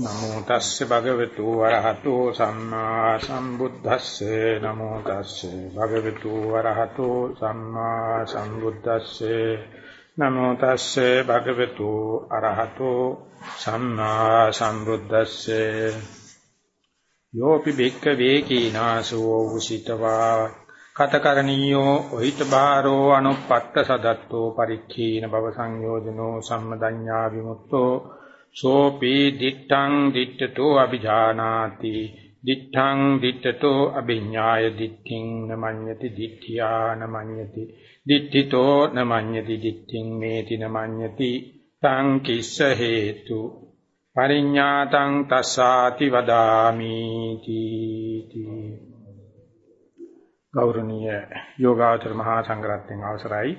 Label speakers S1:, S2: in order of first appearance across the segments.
S1: නමෝ තස්සේ භගවතු වරහතෝ සම්මා සම්බුද්දස්සේ. නමෝ තස්සේ භගවතු වරහතෝ සම්මා සම්බුද්දස්සේ. නමෝ තස්සේ භගවතු අරහතෝ සම්මා සම්බුද්දස්සේ. යෝපි බික්ක වේකීනාසෝ උසිතවා. කතකරණීයෝ ඔහිත බාරෝ අනුපත්ත සදත්තෝ පරික්ඛීන භව සංයෝජනෝ සම්මදඤ්ඤා විමුක්තෝ සෝපි දිත්තං දිත්තතෝ අபிජානාති දිත්තං දිත්තතෝ අභිඥාය දිත්තිං නමඤ්ඤති දිත්‍ත්‍යා නමඤ්ඤති. දිත්තිතෝ නමඤ්ඤති දිත්තිං මේති නමඤ්ඤති. තං කිස්ස හේතු. පරිඤ්ඤාතං තස්සාති වදාමි තී ගෞරවනීය යෝගාචර මහා සංඝරත්නයන් අවසරයි.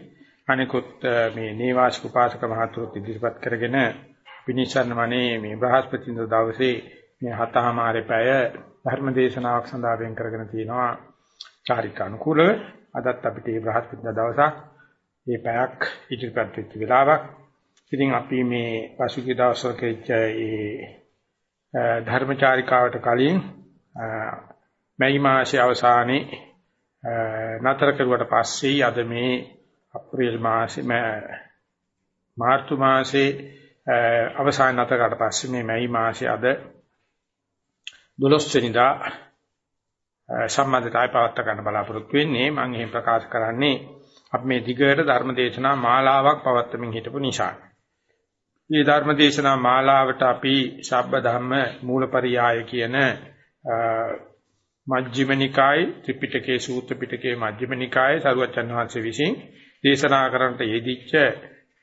S1: අනිකුත් මේ නේවාසික උපාසක මහතුරුත් ඉදිරිපත් කරගෙන විනිශ්චයනමනේ මේ බ්‍රහස්පතින්ද දවසේ මේ හතමාරේ පැය ධර්ම දේශනාවක් සඳහා වෙන් කරගෙන තියෙනවා චාරිකා අනුකූලව අදත් අපිට මේ බ්‍රහස්පතින්ද දවසක් මේ පැයක් ඉදිරිපත් වෙච්ච වෙලාවක්. ඉතින් අපි මේ පසුගිය දවස්වල කෙච්ච ඒ ධර්මචාරිකාවට කලින් මැයි මාසයේ අවසානයේ නතර කරුවට පස්සේ අද මේ අප්‍රේල් මාසේ මාර්තු මාසේ අවසාන නතරකට පස්සේ මේ මැයි මාසේ අද 12 වෙනිදා සම්බන්ධතාවය පවත්වා ගන්න බලාපොරොත්තු වෙන්නේ මම එහෙම ප්‍රකාශ කරන්නේ අපි මේ දිගට ධර්ම දේශනා මාලාවක් පවත්වමින් හිටපු නිසා. මේ ධර්ම දේශනා මාලාවට අපි ශබ්බ ධම්ම මූලපරියාය කියන මජ්ක්‍ධිම නිකායේ ත්‍රිපිටකයේ සූත්‍ර පිටකයේ මජ්ක්‍ධිම නිකායේ සරුවචන් වහන්සේ විසින් දේශනා කරන්නට යෙදිච්ච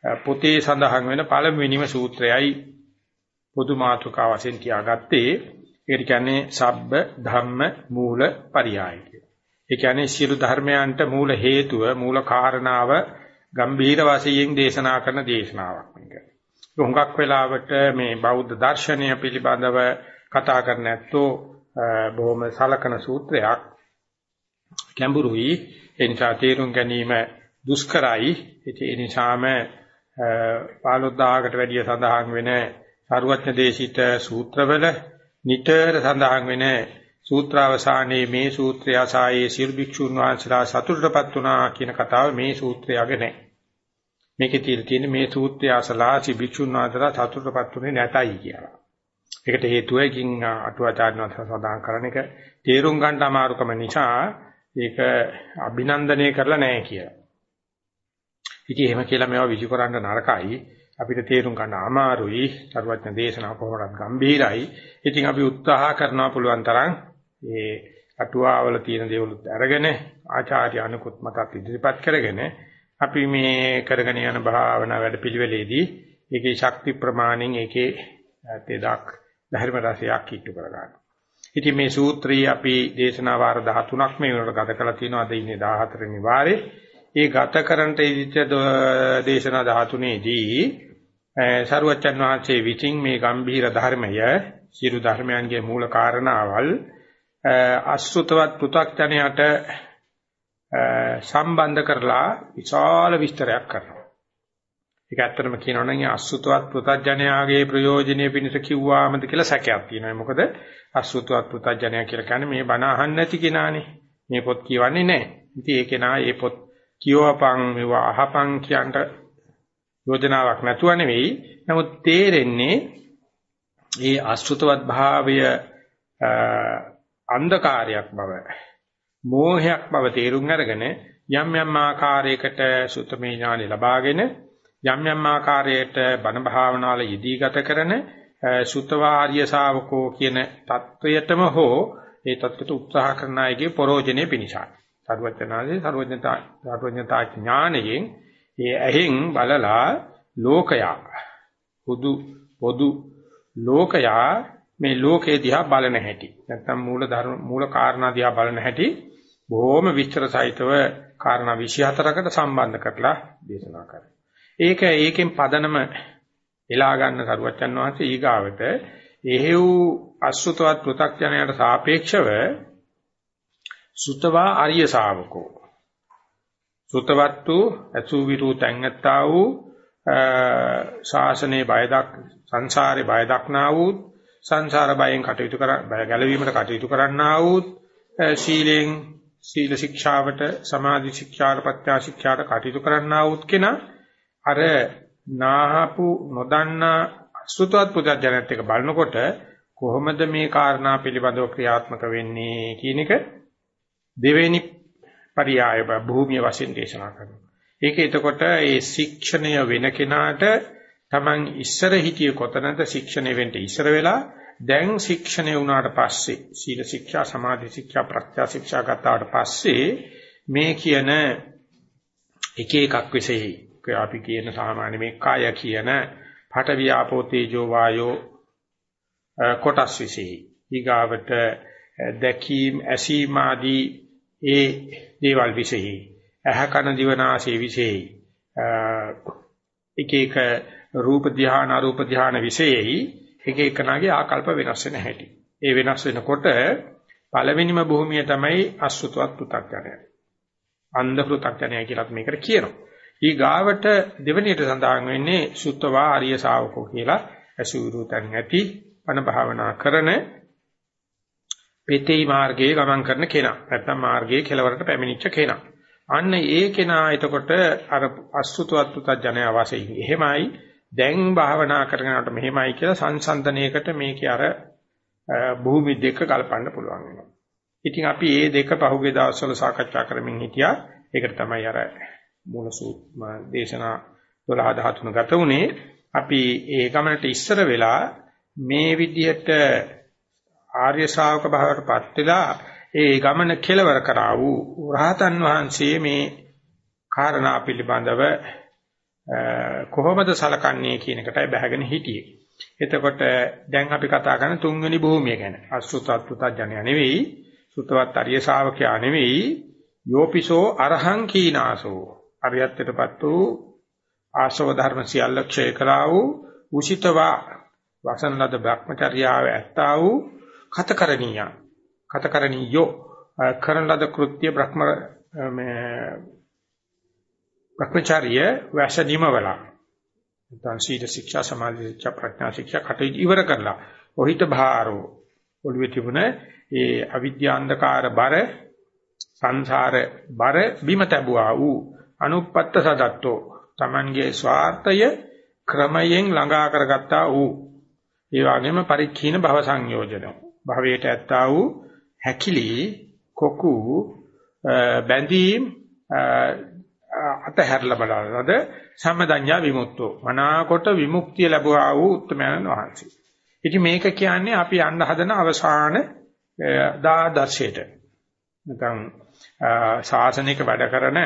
S1: පොතේ සඳහන් වෙන පළමුවෙනිම සූත්‍රයයි පොදු මාතෘකාව වශයෙන් කියාගත්තේ ඒකට කියන්නේ සබ්බ ධම්ම මූල පරියාය කියලා. ඒ කියන්නේ සියලු ධර්මයන්ට මූල හේතුව මූල කාරණාව ගම්භීර වශයෙන් දේශනා කරන දේශනාවක් මේක. හුඟක් වෙලාවට මේ බෞද්ධ දර්ශනය පිළිබඳව කතා කරන ඇත්තෝ බොහොම සලකන සූත්‍රයක් ගැඹුරුයි ඒ නිසා තේරුම් ගැනීම දුෂ්කරයි ඒ නිසාම 15000කට වැඩිය සඳහන් වෙන සරුවත්න දේශිත සූත්‍රවල නිතර සඳහන් වෙන සූත්‍රාවසානයේ මේ සූත්‍රය ආසායේ සිල් භික්ෂුන් වහන්සේලා සතුටටපත් වුණා කියන කතාව මේ සූත්‍රයගේ නැහැ. මේකේ තියෙන මේ සූත්‍රය ආසලා සි භික්ෂුන් වහන්සේලා සතුටටපත් වුණේ නැතයි කියලා. ඒකට හේතුව එකින් අටුවාචාර්යවන්ත සඳහන් කරන එක තේරුම් ගන්න අමාරුකම නිසා ඒක අභිනන්දනය කරලා නැහැ කියලා. ඉතින් එහෙම කියලා මේවා විසි කරන්න නරකයි. අපිට තේරුම් ගන්න අමාරුයි. සර්වඥ දේශනාව කොහොමවත් ගැඹීරයි. ඉතින් අපි උත්සාහ කරනවා පුළුවන් තරම් ඒ අටුවාවල තියෙන දේවලුත් අරගෙන ආචාර්ය අනුකුත් මතක් ඉදිරිපත් කරගෙන අපි මේ කරගෙන යන භාවනා වැඩපිළිවෙලේදී ඒකේ ශක්ති ප්‍රමාණෙන් ඒකේ තෙදක් ධර්ම රසයක් කිට්ටු කරගන්න. ඉතින් මේ සූත්‍රයේ අපි දේශනා වාර 13ක් මේ වෙනකොට ගත කරලා තියෙනවා. අද ඉන්නේ 14 වෙනි වාරේ. ඒ ගත කරන්ට ඉදිච්ච දේශනා 13ේදී සරුවච්චන් වහන්සේ විසින් මේ ගම්භීර ධර්මය සියලු ධර්මයන්ගේ මූල කාරණාවල් අසෘතවත් පෘථග්ජනයට සම්බන්ධ කරලා විශාල විස්තරයක් කරනවා. ඒක ඇත්තටම කියනවා නම් අසෘතවත් පෘථග්ජනයාගේ ප්‍රයෝජනීය පිණිස කිව්වාමද කියලා සැකයක් තියෙනවා. මොකද අසෘතවත් පෘථග්ජනයා කියලා කියන්නේ මේ බණ අහන්නේ නැති කෙනානේ. මේ පොත් කියවන්නේ නැහැ. ඉතින් ඒ කෙනා මේ පොත් කියවපන් මේවා අහපන් කියන්න යෝජනාවක් නැතුව නෙවෙයි. නමුත් තේරෙන්නේ මේ අශෘතවත් භාවය අන්ධකාරයක් බව මෝහයක් බව තේරුම් අරගෙන යම් යම් ආකාරයකට සුතමේ ඥානෙ ලබාගෙන යම් යම් ආකාරයට බණ භාවනාවල යෙදී ගත කරන සුතවාර්ය ශාවකෝ කියන தත්වයටම හෝ ඒ தත්වට උත්සාහ කරන අයගේ පරෝජනය පිණිසයි සර්වඥාදී සර්වඥතා සර්වඥතා ඥානයෙන් ඒ ඇහෙන් බලලා ලෝකයා හුදු පොදු ලෝකයා මේ ලෝකේ දිහා බලන හැටි නැත්නම් මූල ධර්ම මූල කාරණා දිහා බලන හැටි බොහොම විස්තර සහිතව කාරණා 24කට සම්බන්ධ කරලා දේශනා කරා. ඒක ඒකෙන් පදනම එලා ගන්න සරුවච්චන් වහන්සේ ඊගාවට එහෙව් අසුතවත් පෘ탁ජනයට සාපේක්ෂව සුතවා ආර්ය ශාවකෝ. සුතවත්තු අසු විරු තැන්ගත්තා වූ ශාසනයේ බයදක් සංසාරේ බය දක්නා වූ සංසාර බයෙන් කටයුතු කර ගැලවීමට කටයුතු කරන්නා වූ සීලෙන් සීල ශික්ෂාවට සමාධි ශික්ෂාට ප්‍රත්‍යා ශික්ෂාට කටයුතු කරන්නා වූ කෙනා අර නාහපු නොදන්නා සුතවත් පුතඥයත් එක බලනකොට කොහොමද මේ කාරණා පිළිබඳව ක්‍රියාත්මක වෙන්නේ කියන එක දෙවෙනි පරියාය භූමිය වශයෙන් දේශනා කරනවා. ඒක එතකොට ඒ ශික්ෂණය වෙන කෙනාට Taman ඉස්සර හිටියේ කොතනද ශික්ෂණය වෙන්න ඉස්සර වෙලා දැන් ශික්ෂණය වුණාට පස්සේ සීල ශික්ෂා සමාධි ශික්ෂා ප්‍රත්‍යා ශික්ෂා ගත්තාට පස්සේ මේ කියන එක එකක් විශේෂයි අපි කියන සාමාන්‍ය මේ කාය කියන පඨ වියාපෝ තේජෝ වායෝ කොටස් විශේෂයි ඊගාවට දැකීම් ඇසීම ආදී ඒ දේවල් විශේෂයි ඇහ කන දිවනාසය විශේෂයි එක එක රූප ධ්‍යාන අරූප ධ්‍යාන විශේෂයි එක එකනාගේ ආකල්ප වෙනස් වෙන හැටි. ඒ වෙනස් වෙනකොට පළවෙනිම භූමිය තමයි අසුතවත් පෘථග්ජනය. අන්ධ පෘථග්ජනය කියලාත් මේකට කියනවා. ඊ ගාවට දෙවෙනියට සඳහන් වෙන්නේ සුත්තවා ආර්ය ශාවකෝ කියලා අසුරුතන් ඇති පණ භාවනා කරන පෙතේ මාර්ගයේ ගමන් කරන කෙනා. නැත්නම් මාර්ගයේ කෙලවරට පැමිණිච්ච කෙනා. අන්න ඒ කෙනා එතකොට අර අසුතවත් පෘථග්ජනය වාසයෙන් එහෙමයි දැන් භාවනා කරගෙනට මෙහෙමයි කියලා සංසන්දනයකට මේකේ අර භූමි දෙක කල්පන්න පුළුවන් වෙනවා. ඉතින් අපි මේ දෙක පහුගිය දවස්වල සාකච්ඡා කරමින් හිටියා. ඒකට තමයි අර මූල දේශනා 12 13 ගත උනේ. අපි ඒ ගමනට ඉස්සර වෙලා මේ විදිහට ආර්ය ශ්‍රාවක භාවයටපත් වෙලා ඒ ගමන කෙලවර කරා වූ රහතන් වහන්සේ මේ කාරණා පිළිබඳව කොහොමද සලකන්නේ කියන එකටයි බහගෙන හිටියේ. එතකොට දැන් අපි කතා කරන තුන්වෙනි භූමිය ගැන. අසුතවත් පුතඥය නෙවෙයි, සුතවත් අරිය ශාවකයා නෙවෙයි, යෝපිසෝ අරහං කීනාසෝ. අරියත්තටපත් වූ ආශව ධර්ම සියල්ල ක්ෂය කළා වූ උසිතවා වසනලද භ්‍රමචර්යාව ඇත්තා වූ කතකරණීය. කතකරණීයෝ කරන ලද කෘත්‍ය බ්‍රහ්ම මේ භ්‍රමචාරිය වැසදීමවල නැත්නම් සීල ශික්ෂා සමාධි ශික්ෂා ප්‍රඥා ශික්ෂා කටයුතු ඉවර කරලා. ඔහිත භාරෝ. ඔළුවේ තිබුණ ඒ අවිද්‍යාන්ධකාර බර සංසාර බර බිම තැබුවා වූ අනුපත්ත සදත්තෝ Tamanගේ ස්වාර්ථය ක්‍රමයෙන් ළඟා කරගත්තා වූ. ඒ වගේම පරික්ඛීන භව සංයෝජන. භවයට ඇත්තා වූ හැකිලි කොකු බැඳීම් අතහැරලා බලනද සම්මදඤ්ඤා විමුක්තෝ මනාකොට විමුක්තිය ලැබුවා වූ උත්තමයන් වහන්සේ. ඉතින් මේක කියන්නේ අපි යන්න හදන අවසාන දාදර්ශයට. නැත්නම් ශාසනික වැඩ කරන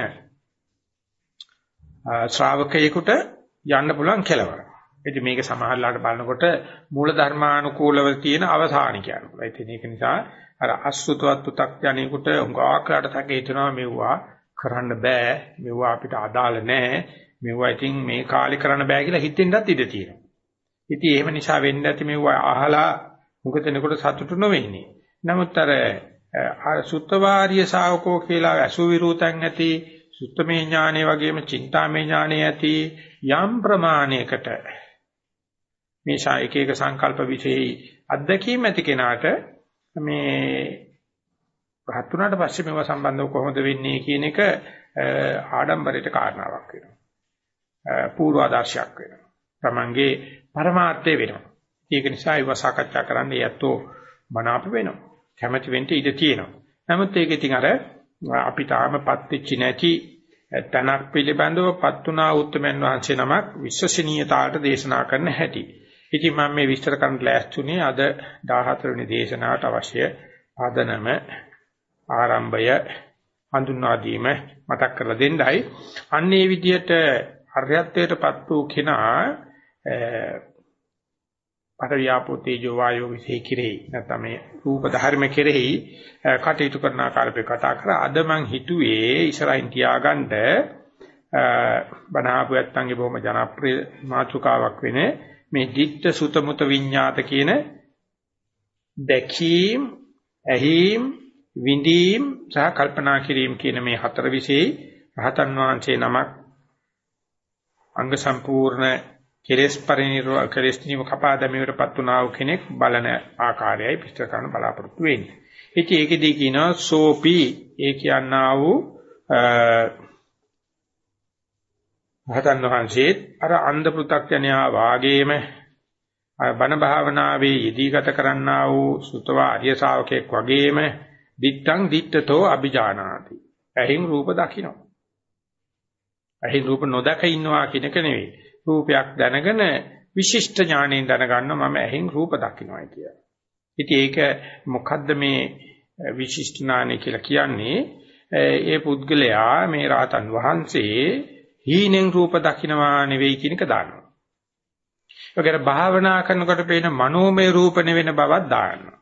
S1: ශ්‍රාවකයෙකුට යන්න පුළුවන් කෙලවර. ඉතින් මේක සමහරලාට බලනකොට මූල ධර්මානුකූලව තියෙන අවසානික කියනවා. ඉතින් ඒක නිසා අර අසුතවත් පු탁 යන්නේකට උංගාක්ලාට තක හිතනවා මෙවුවා කරන්න බෑ මෙවුවා අපිට අදාළ නෑ මෙවුවා ඉතින් මේ කාලේ කරන්න බෑ කියලා හිතෙන්නත් ඉඩ තියෙනවා. ඉතින් එහෙම නිසා වෙන්නේ නැති මෙවුවා අහලා මුගතෙනකොට සතුටු නොවෙන්නේ. නමුත් අර සුත්තවාරිය ශාවකෝ කියලා අසු විරූතන් ඇති සුත්තමේ ඥානෙ වගේම චින්තාමේ ඥානෙ ඇති යම් ප්‍රමාණයකට මේ එක එක සංකල්ප විශේෂයි අත්දැකීම් ඇති කෙනාට මේ රහත් වුණාට පස්සේ මේවා සම්බන්ධව කොහොමද වෙන්නේ කියන එක ආඩම්බරයට කාරණාවක් වෙනවා. පූර්වාදර්ශයක් වෙනවා. Tamange પરමාර්ථය වෙනවා. ඒක නිසා ඒව සාකච්ඡා කරන්න යැත්තෝ මනාප වෙනවා. කැමැති වෙන්න ඉඩ තියෙනවා. නමුත් ඒක ඉතින් අර අපි තාමපත් වෙච්ච නැති තනක් පිළිබඳව පත්ුණා උත්තමයන් වහන්සේ නමක් විශ්වසනීයතාවට දේශනා කරන හැටි. ඉතින් මම මේ විස්තර කරන්න ලෑස්තුනේ අද 14 වෙනි දේශනාවට අවශ්‍ය ආදනම ආරම්භය හඳුන්වා දීම මතක් කරලා දෙන්නයි. අන්න ඒ විදිහට අරහත්ත්වයටපත් වූ කෙනා පරියාපෝ තේජෝ වායෝ විසේ කිරේ නැත්නම් මේ රූප ධර්ම කෙරෙහි කටයුතු කරන ආකාරය කතා කරා අද මං හිතුවේ ඉස්සරහින් තියාගන්න බණාපු යත්තන්ගේ බොහොම ජනප්‍රිය මාතෘකාවක් වෙන්නේ මේ ditta sutta muta විඤ්ඤාත කියන දැකීම් ඇහිම් විඳීම් සහ කල්පනා කිරීම කියන මේ හතර විශේෂයි රහතන් වහන්සේ නමක් අංග සම්පූර්ණ කෙලස් පරිනිර්වාණ කෙලස් නිව කපා දැමීමටපත් වුණා වූ කෙනෙක් බලන ආකාරයයි විස්තර කරන්න බලාපොරොත්තු වෙන්නේ. ඉතින් ඒකෙදී කියනවා සෝපි ඒ කියනා වූ රහතන් වහන්සේ අර අන්ධ පෘ탁ඥයා වාගේම බණ භාවනාවේ යෙදී ගත කරන්නා වූ සුතවා ආර්ය ශාවකෙක් වගේම දිත්තං දිත්තතෝ අபிජානාති. ඇහින් රූප දකින්න. ඇහින් රූප නොදක ඉන්නවා කියන එක නෙවෙයි. රූපයක් දැනගෙන විශිෂ්ට ඥාණයෙන් දැනගන්න මම ඇහින් රූප දකින්නයි කියලා. ඉතින් ඒක මොකද්ද මේ විශිෂ්ට ඥානය කියලා කියන්නේ? ඒ පුද්ගලයා මේ රාතන් වහන්සේ හීනෙන් රූප දකින්නවා නෙවෙයි කියන එක දානවා. ඒකට භාවනා කරනකොට පේන මනෝමය රූප නෙවෙන බවක් දානවා.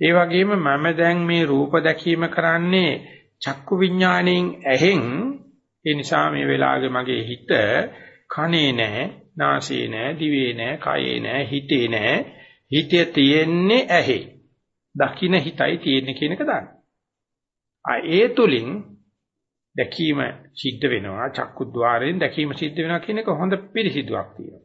S1: ඒ වගේම මම දැන් මේ රූප දැකීම කරන්නේ චක්කු විඥාණයෙන් ඇහෙන් ඒ නිසා මේ වෙලාවේ මගේ හිත කනේ නැහැ, නාසයේ නැහැ, දිවේ නැහැ, කයේ නැහැ, හිතේ නැහැ. හිතේ තියෙන්නේ ඇහි. දකින්න හිතයි තියෙන්නේ කියන එක දාන්න. ආ ඒ තුලින් දැකීම සිද්ධ වෙනවා චක්කුද්්වාරයෙන් දැකීම සිද්ධ වෙනවා කියන එක හොඳ පිළිසිදුවක් තියෙනවා.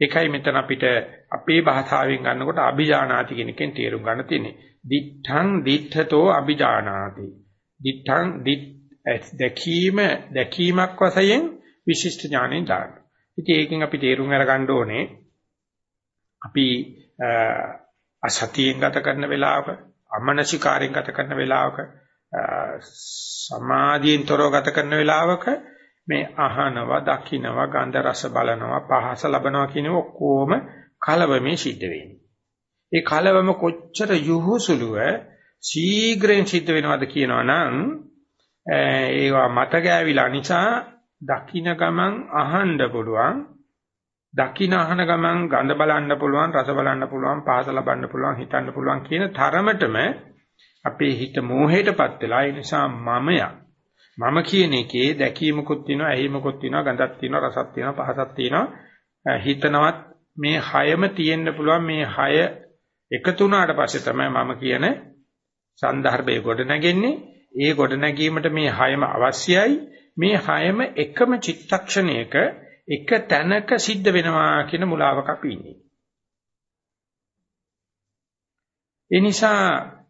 S1: ඒකයි මෙතන අපිට අපේ භාෂාවෙන් ගන්නකොට අභිජානාති කියන එකෙන් තේරුම් ගන්න තියෙන්නේ. දිඨං දිඨතෝ අභිජානාති. දිඨං දැකීම දැකීමක් වශයෙන් විශිෂ්ට ඥානෙන් දාන්න. ඉතින් ඒකෙන් අපි තේරුම් අරගන්න ඕනේ අපි අසතියෙන් ගත කරන වෙලාවක අමනසිකාරයෙන් ගත කරන වෙලාවක සමාධියෙන් තොරව ගත කරන වෙලාවක මේ අහනවා දකින්නවා ගන්ධ රස බලනවා පහස ලබනවා කියන ඔක්කොම කලවමේ සිද්ධ වෙන්නේ. ඒ කලවම කොච්චර යහුසුලුව ශීඝ්‍රයෙන් සිද්ධ වෙනවද කියනවනම් ඒවා මත ගෑවිලා නිසා දකින්න ගමන් අහන්න පුළුවන් දකින්න අහන ගමන් ගඳ බලන්න පුළුවන් රස බලන්න පුළුවන් පහස ලබන්න පුළුවන් හිතන්න පුළුවන් කියන තරමටම අපේ හිත මෝහයටපත් වෙලා ඒ නිසා මමයා මම කියන එකේ දැකීමකුත් තියෙනවා ඇහිමකුත් තියෙනවා ගඳක් තියෙනවා රසක් තියෙනවා පහසක් තියෙනවා. හිතනවත් මේ හයම තියෙන්න පුළුවන්. මේ හය එකතු වුණාට පස්සේ තමයි මම කියන සන්දර්භය ගොඩ නැගෙන්නේ. ඒ ගොඩ නැගීමට මේ හයම අවශ්‍යයි. මේ හයම එකම චිත්තක්ෂණයක එක තැනක සිද්ධ වෙනවා කියන මුලාවක අපි ඉන්නේ. ඒ නිසා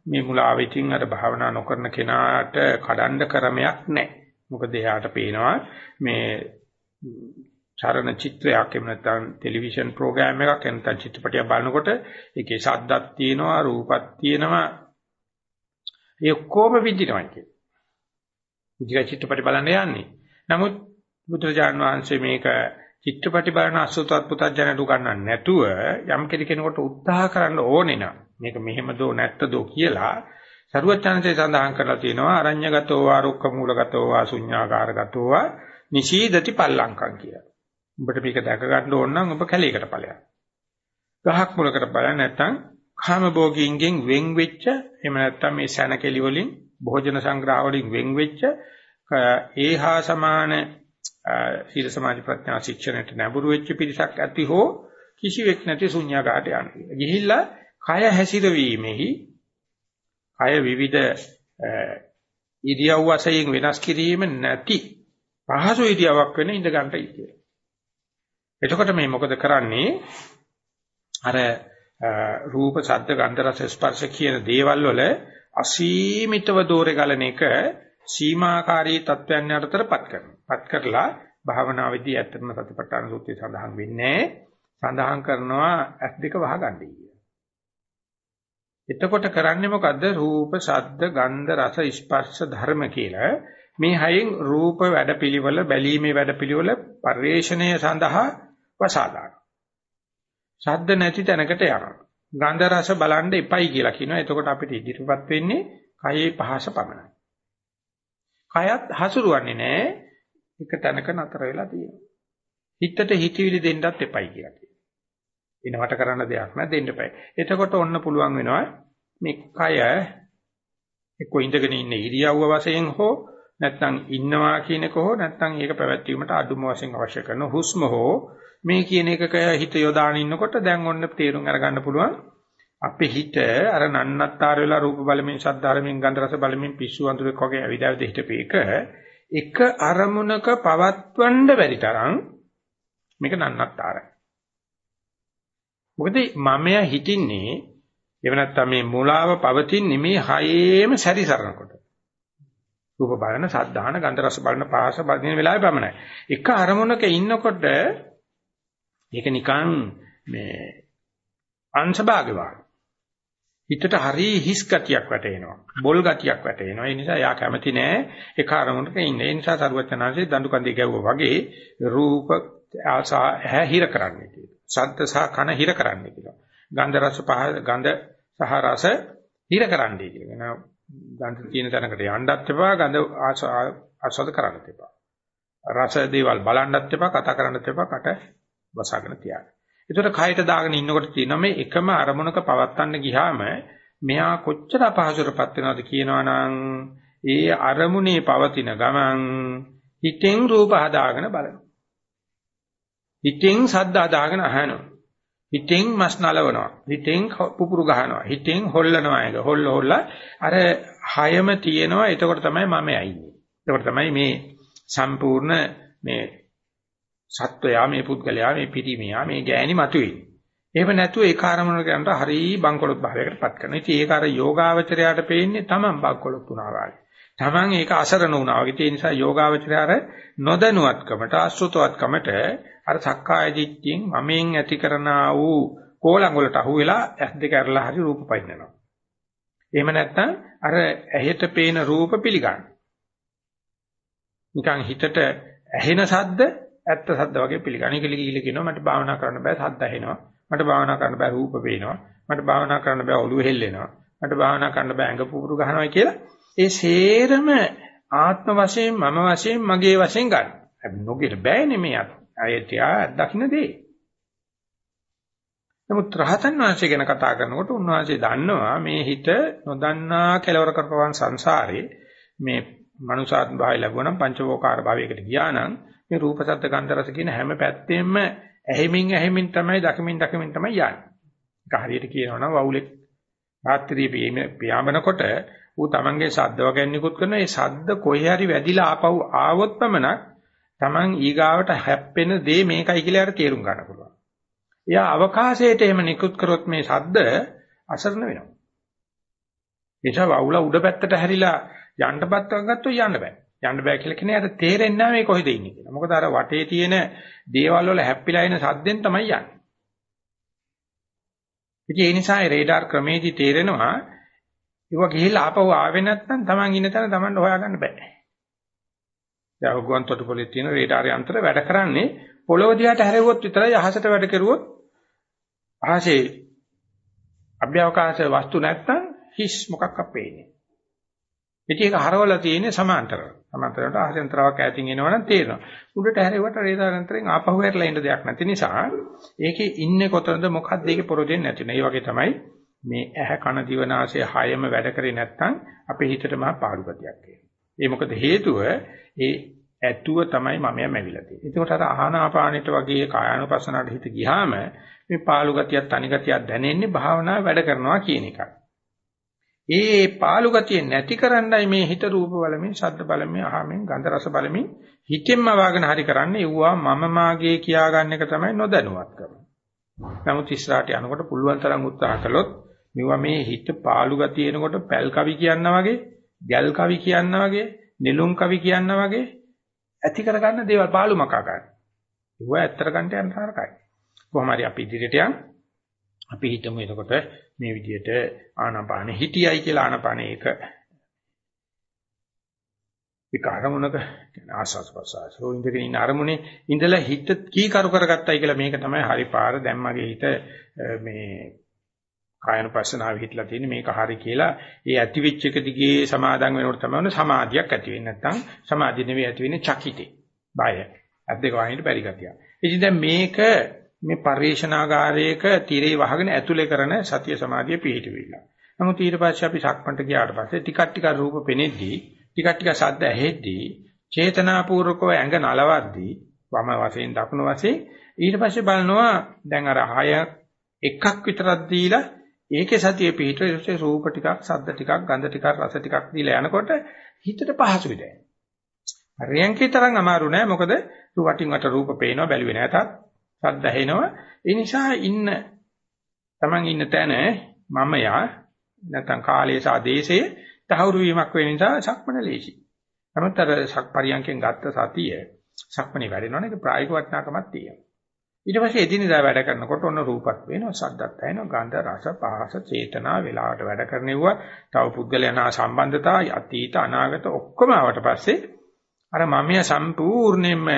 S1: මේ මුලාවෙකින් අර භාවනා නොකරන කෙනාට කඩන්න ක්‍රමයක් නැහැ. මොකද එයාට පේනවා මේ චරණ චිත්‍රයක් එහෙම නැත්නම් ටෙලිවිෂන් ප්‍රෝග්‍රෑම් එකක් නැත්නම් චිත්‍රපටයක් බලනකොට ඒකේ ශබ්දක් තියෙනවා රූපක් තියෙනවා ඒ ඔක්කොම විඳිනවා කියන්නේ. ඉතින් චිත්‍රපට බලන්න යන්නේ. නමුත් බුදුරජාණන් වහන්සේ මේක චිත්‍රපටි බලන අසුතත් පුතඥයට උගන්වන්නේ නැතුව යම් කෙනෙකුට උත්සාහ කරන්න ඕනේ නම් මේක මෙහෙම දෝ නැත්ත දෝ කියලා සරුවචනසේ සඳහන් කරලා තියෙනවා අරඤ්‍යගතෝ වා රුක්ක මූලගතෝ වා ශුඤ්ඤාකාරගතෝ වා නිශීදති පල්ලංකම් කියලා. උඹට මේක දැක ගන්න ඕන නම් ඔබ කැලේකට ඵලයක්. ගහක් මුලකට බලන්න නැත්නම් කාම භෝගීන්ගෙන් වෙන් වෙච්ච එහෙම නැත්නම් මේ සැනකෙලි වලින් භෝජන සංග්‍රහ වලින් වෙන් වෙච්ච ඒහා සමාන සීල සමාධි ප්‍රඥා ශික්ෂණයට නැඹුරු වෙච්ච පිරිසක් ඇති හෝ කිසිවෙක් නැති ශුන්‍යාකාරයට යනවා. ගිහිල්ලා කය හැසිරවීමෙහි කය විවිධ ඉරියව් වශයෙන් වෙනස් කිරීම නැති පහසු ඉරියව්වක් වෙන ඉඳ ගන්නයි කියලා. එතකොට මේ මොකද කරන්නේ? අර රූප, ශබ්ද, ගන්ධ, රස, ස්පර්ශ කියන දේවල් වල අසීමිතව දෝරේ ගලන එක සීමාකාරී තත්වයන් යටතටපත් කරනවා. පත් කරලා භාවනාවේදී ඇත්තටම සතිපට්ඨාන සූත්‍රයේ සඳහන් වෙන්නේ සඳහන් කරනවා ඇස් දෙක වහගන්නයි කියලා. එතකොට කරන්නේ මොකද්ද? රූප, ශබ්ද, ගන්ධ, රස, ස්පර්ශ ධර්ම කියලා මේ හයෙන් රූප වැඩපිළිවෙල බැලීමේ වැඩපිළිවෙල පරිේශණය සඳහා වසාදාන. ශබ්ද නැති තැනකට යනවා. ගන්ධ රස බලන්න එපයි කියලා කියනවා. එතකොට අපිට ඉදිරිපත් වෙන්නේ කයේ පහස පමණයි. කයත් හසුරුවන්නේ නැහැ. එක තැනක නතර වෙලා තියෙනවා. හිතට හිතවිලි දෙන්නත් එපයි කියලා කියනවා. ඉනවට කරන්න දෙයක් නැ දෙන්න එපයි. එතකොට ඔන්න පුළුවන් වෙනවා මේ කය එක්ක ඉඳගෙන ඉන්න ඉරියව්ව වශයෙන් හෝ නැත්නම් ඉන්නවා කියන එක හෝ නැත්නම් ඒක පැවැත්වීමට අඩුම වශයෙන් අවශ්‍ය කරන හුස්ම හෝ මේ කියන එකක හිත යොදාගෙන ඉන්නකොට දැන් ඔන්න තේරුම් අරගන්න පුළුවන් අපේ හිත අර නන්නත්තර වෙලා රූප බලමින් ශබ්දාරමින් ගන්ධ රස බලමින් පිස්සු අඳුරක් වගේ ඇවිදාවිද හිටපේක එක අරමුණක පවත්වන්න බැරි තරම් මේක නන්නත්තරයි. මොකද මමයා හිටින්නේ එව නැත්තම් මේ මුලාව පවතින්නේ මේ හයේම සැරිසරනකොට. රූප බලන, සද්ධාන, ගන්ධ රස බලන, පාස බලන වෙලාවේ පමණයි. එක අරමුණක ඉන්නකොට ඒක නිකන් මේ අංශභාගය වගේ. හිතට හරි හිස් ගතියක් වැටෙනවා. බොල් ගතියක් වැටෙනවා. ඒ නිසා යා කැමති නෑ ඒ කාරණුනක ඉන්න. ඒ නිසා සරුවචනාංශේ දඬු කන්දේ ගැව්වා වගේ රූප ආසා ඇහැ හිර කරන්නේ කියලා. ශබ්ද සහ කන හිර කරන්නේ කියලා. ගන්ධ රස පහ ගන්ධ සහ රස හිර කරන්නේ කියලා. ගන්ධ තියෙන තැනකට යන්නත් එපා ගන්ධ ආස්වාද කරන්නත් එපා. රස දේවල් බලන්නත් එපා කතා කරන්නත් එපා කට වසාගෙන තියාගන්න. ඒතර කයට දාගෙන ඉන්නකොට තියෙනවා මේ එකම අරමුණක පවත්තන්න ගියාම මෙයා කොච්චර අපහසුරපත් වෙනවද කියනවනම් ඒ අරමුණේ පවතින ගමන් හිතෙන් රූප හදාගෙන බලනවා. හිතෙන් සද්ද හදාගෙන අහනවා. හිතෙන් මස් නලවනවා. හිතෙන් පුපුරු ගහනවා. හිතෙන් හොල්ලනවා එක. හොල්ල හොල්ල අර හයම තියෙනවා. එතකොට තමයි මම ඇයින්නේ. එතකොට තමයි මේ සම්පූර්ණ මේ සත්වයා මේ පුද්ගලයා මේ පිරිමියා මේ ගෑණි මතුවේ. එහෙම නැතුව ඒ කාර්මණයට යනට හරි බංකොලොත් භාවයකටපත් කරනවා. ඉතින් ඒක අර යෝගාවචරයට පේන්නේ තමන් බංකොලොත් වුණා වගේ. තමන් ඒක අසරණ වුණා වගේ. ඒ නිසා යෝගාවචරය අර නොදැනුවත්කමට ආශ්‍රිතවත්කමට අර සක්කාය දිට්ඨියෙන් මමෙන් ඇති කරනා වූ කෝලංග වලට අහු වෙලා ඇස් දෙක අරලා හරි රූප පයින්නනවා. එහෙම නැත්නම් අර ඇහෙට පේන රූප පිළිගන්න. නිකන් හිතට ඇහෙන සද්ද ඇත්ත සද්ද වගේ පිළිගන්න. කිලි කිලි කියනවා මට භාවනා කරන්න බෑ සද්ද ඇහෙනවා. මට භාවනා කරන්න බෑ රූප පේනවා. මට භාවනා කරන්න බෑ ඔළුව හෙල්ලෙනවා. මට භාවනා කරන්න බෑ ඇඟ පුපුරු ගන්නවා කියලා ඒ සේරම ආත්ම වශයෙන් මම වශයෙන් මගේ වශයෙන් ගන්න. අපි නොගෙට බෑනේ මේ අයත් දකින්න දේ. නමුත් රහතන් වහන්සේ ගැන කතා කරනකොට උන්වහන්සේ දන්නවා මේ හිත නොදන්නා කෙලවර කරපවන් සංසාරේ මේ මනුසාත් භාවය ලැබුණනම් පංචවෝකාර භාවයකට ගියා නම් මේ රූප සද්ද ගන්ධ රස කියන හැම පැත්තෙම ඇහිමින් ඇහිමින් තමයි දකිමින් දකිමින් තමයි යන්නේ. ඒක හරියට කියනවා නම් වවුලෙක් රාත්‍රියේ පියාඹනකොට ඌ තමන්ගේ ශබ්ද වගන්නේකුත් කරන ඒ ශබ්ද කොහේ හරි වැදිලා ආපහු ආවොත් පමණක් තමන් ඊගාවට හැප්පෙන දේ මේකයි කියලා අර තේරුම් ගන්න පුළුවන්. එයා අවකාශයට එහෙම නිකුත් කරොත් මේ ශබ්ද අසරණ වෙනවා. එනිසා වවුල උඩ පැත්තට හැරිලා යන්නපත් ගත්තොත් යන්න බෑ. යන්න බෑ කියලා කියන්නේ අර තේරෙන්නේ නැහැ මේ කොහෙද ඉන්නේ කියලා. මොකද අර වටේ තියෙන දේවල් වල හැප්පිලා ඉන සද්දෙන් තමයි යන්නේ. ඉතින් ඒ නිසා ඒ රේඩාර් ක්‍රමේදී තේරෙනවා ඒවා ගිහිල්ලා ආපහු ආවේ නැත්නම් Taman ඉන්න තැන Tamanට හොයාගන්න බෑ. දැන් ගුවන් තොටුපොලේ තියෙන රේඩාර් යන්ත්‍ර වැඩ කරන්නේ පොළොව දිහාට හැරෙව්වොත් විතරයි අහසට වැඩ කරුවොත් අහසේ අභ්‍යවකාශ වස්තු නැත්නම් හිස් මොකක් අපේන්නේ. ඉතින් ඒක හරවලා තියෙන්නේ සමාන්තරව. සමාන්තරවට ආසෙන්තරාවක් ඈතින් එනවනම් තේරෙනවා. උඩට හැරෙවට රේදාරන්තරෙන් ආපහු හැරලා ඉන්න දෙයක් නැති නිසා ඒකේ ඉන්නේ කොතනද මොකක්ද ඒකේ පොරොදෙන්නේ නැති නේ. ඒ වගේ තමයි මේ ඇහ කන දිව නාසය හයම වැඩ කරේ නැත්නම් අපේ හිතට මහා පාඩු ගතියක් ඒ මොකද හේතුව ඒ ඇතුව තමයි මමයා මැවිලා තියෙන්නේ. ඒකට අර ආහනාපානෙට වගේ කායानुපස්සනාවට හිත ගියාම මේ පාළු ගතියක් තනි ගතියක් දැනෙන්නේ භාවනාව වැඩ කරනවා කියන එකයි. ඒ පාළු ගතිය නැති කරන්නයි මේ හිත රූප බලමින්, ශබ්ද බලමින්, අහමින්, ගන්ධ රස බලමින් හිතෙන්ම වාගෙන හරි කරන්නේ. ඒවා මම මාගේ කියා ගන්න එක තමයි නොදැනුවත්කම. නමුත් ඉස්සරහට යනකොට පුළුවන් තරම් උත්සාහ කළොත් මේවා මේ හිත පාළු ගතිය එනකොට පැල් කවි කියනවා වගේ, ගැල් කවි කියනවා වගේ, නෙළුම් කවි කියනවා වගේ ඇති කරගන්න දේවල් පාළු මකා ගන්න. ඒවා ඇත්තට ගන්න යන තරකයි. කොහොම හරි අපි ඉදිරියට යන් අපි හිතමු එතකොට මේ විදිහට ආනාපානෙ හිටියයි කියලා ආනාපානෙ ඒක ඒක අරමුණක ආස්වාස් ප්‍රසආසෝ ඉඳගෙන ඉන්න අරමුණේ ඉඳලා හිත කී කරු කරගත්තයි කියලා මේක තමයි හරි පාර දැන් මගේ හිත මේ කායන පස්සනාව හිටලා තියෙන්නේ මේක හරි කියලා ඒ ඇති වෙච්ච එක දිගේ සමාදන් වෙනකොට තමයි සමාධියක් ඇති වෙන්නේ. නැත්නම් සමාධිය නෙවෙයි ඇති වෙන්නේ චකිතේ. බය. ඇත් දෙක වහින්න බැරි ගතිය. ඉතින් දැන් මේක මේ පරිේශනාගාරයක tire වහගෙන ඇතුලේ කරන සතිය සමාධිය පිහිටවිල්ල. නමුත් ඊට පස්සේ අපි සක්මන්ට ගියාට පස්සේ ටිකක් ටික රූප පෙනෙද්දී ටිකක් ටික ශබ්ද ඇහෙද්දී චේතනාපූර්වකව ඇඟ නලවද්දී වම වශයෙන් දකුණු වශයෙන් ඊට පස්සේ බලනවා දැන් අර හය එකක් විතරක් දීලා ඒකේ සතිය පිහිටුවේ රූප ටිකක් ශබ්ද ටිකක් ගන්ධ ටිකක් රස ටිකක් දීලා යනකොට හිතට පහසුයි දැන්. හරියන්කේ තරම් අමාරු නෑ මොකද වටින් වට රූප පේනවා බැලුවේ නැතත් ශබ්ද ඇහෙනවා. ඒ නිසා ඉන්න Taman ඉන්න තැන මමයා නැත්නම් කාලයේ සහ දේශයේ තහවුරු වීමක් වෙන නිසා සක්මන ලේසි. නමුත් අර සක්පරියන්කෙන් ගත්ත සතිය සක්මනේ වැඩෙනවනේ ඒක ප්‍රායෝගික වටිනාකමක් තියෙනවා. ඊට පස්සේ එදිනෙදා වැඩ කරනකොට ඔන්න රූපත් වෙනවා, ශබ්දත් ඇහෙනවා, ගන්ධ, රස, පහස, චේතනා වෙලාවට වැඩ කරනෙවුවා. තව පුද්ගලයන්ා සම්බන්ධතා, අතීත, අනාගත ඔක්කොම ආවට පස්සේ අර මමයා සම්පූර්ණයෙන්ම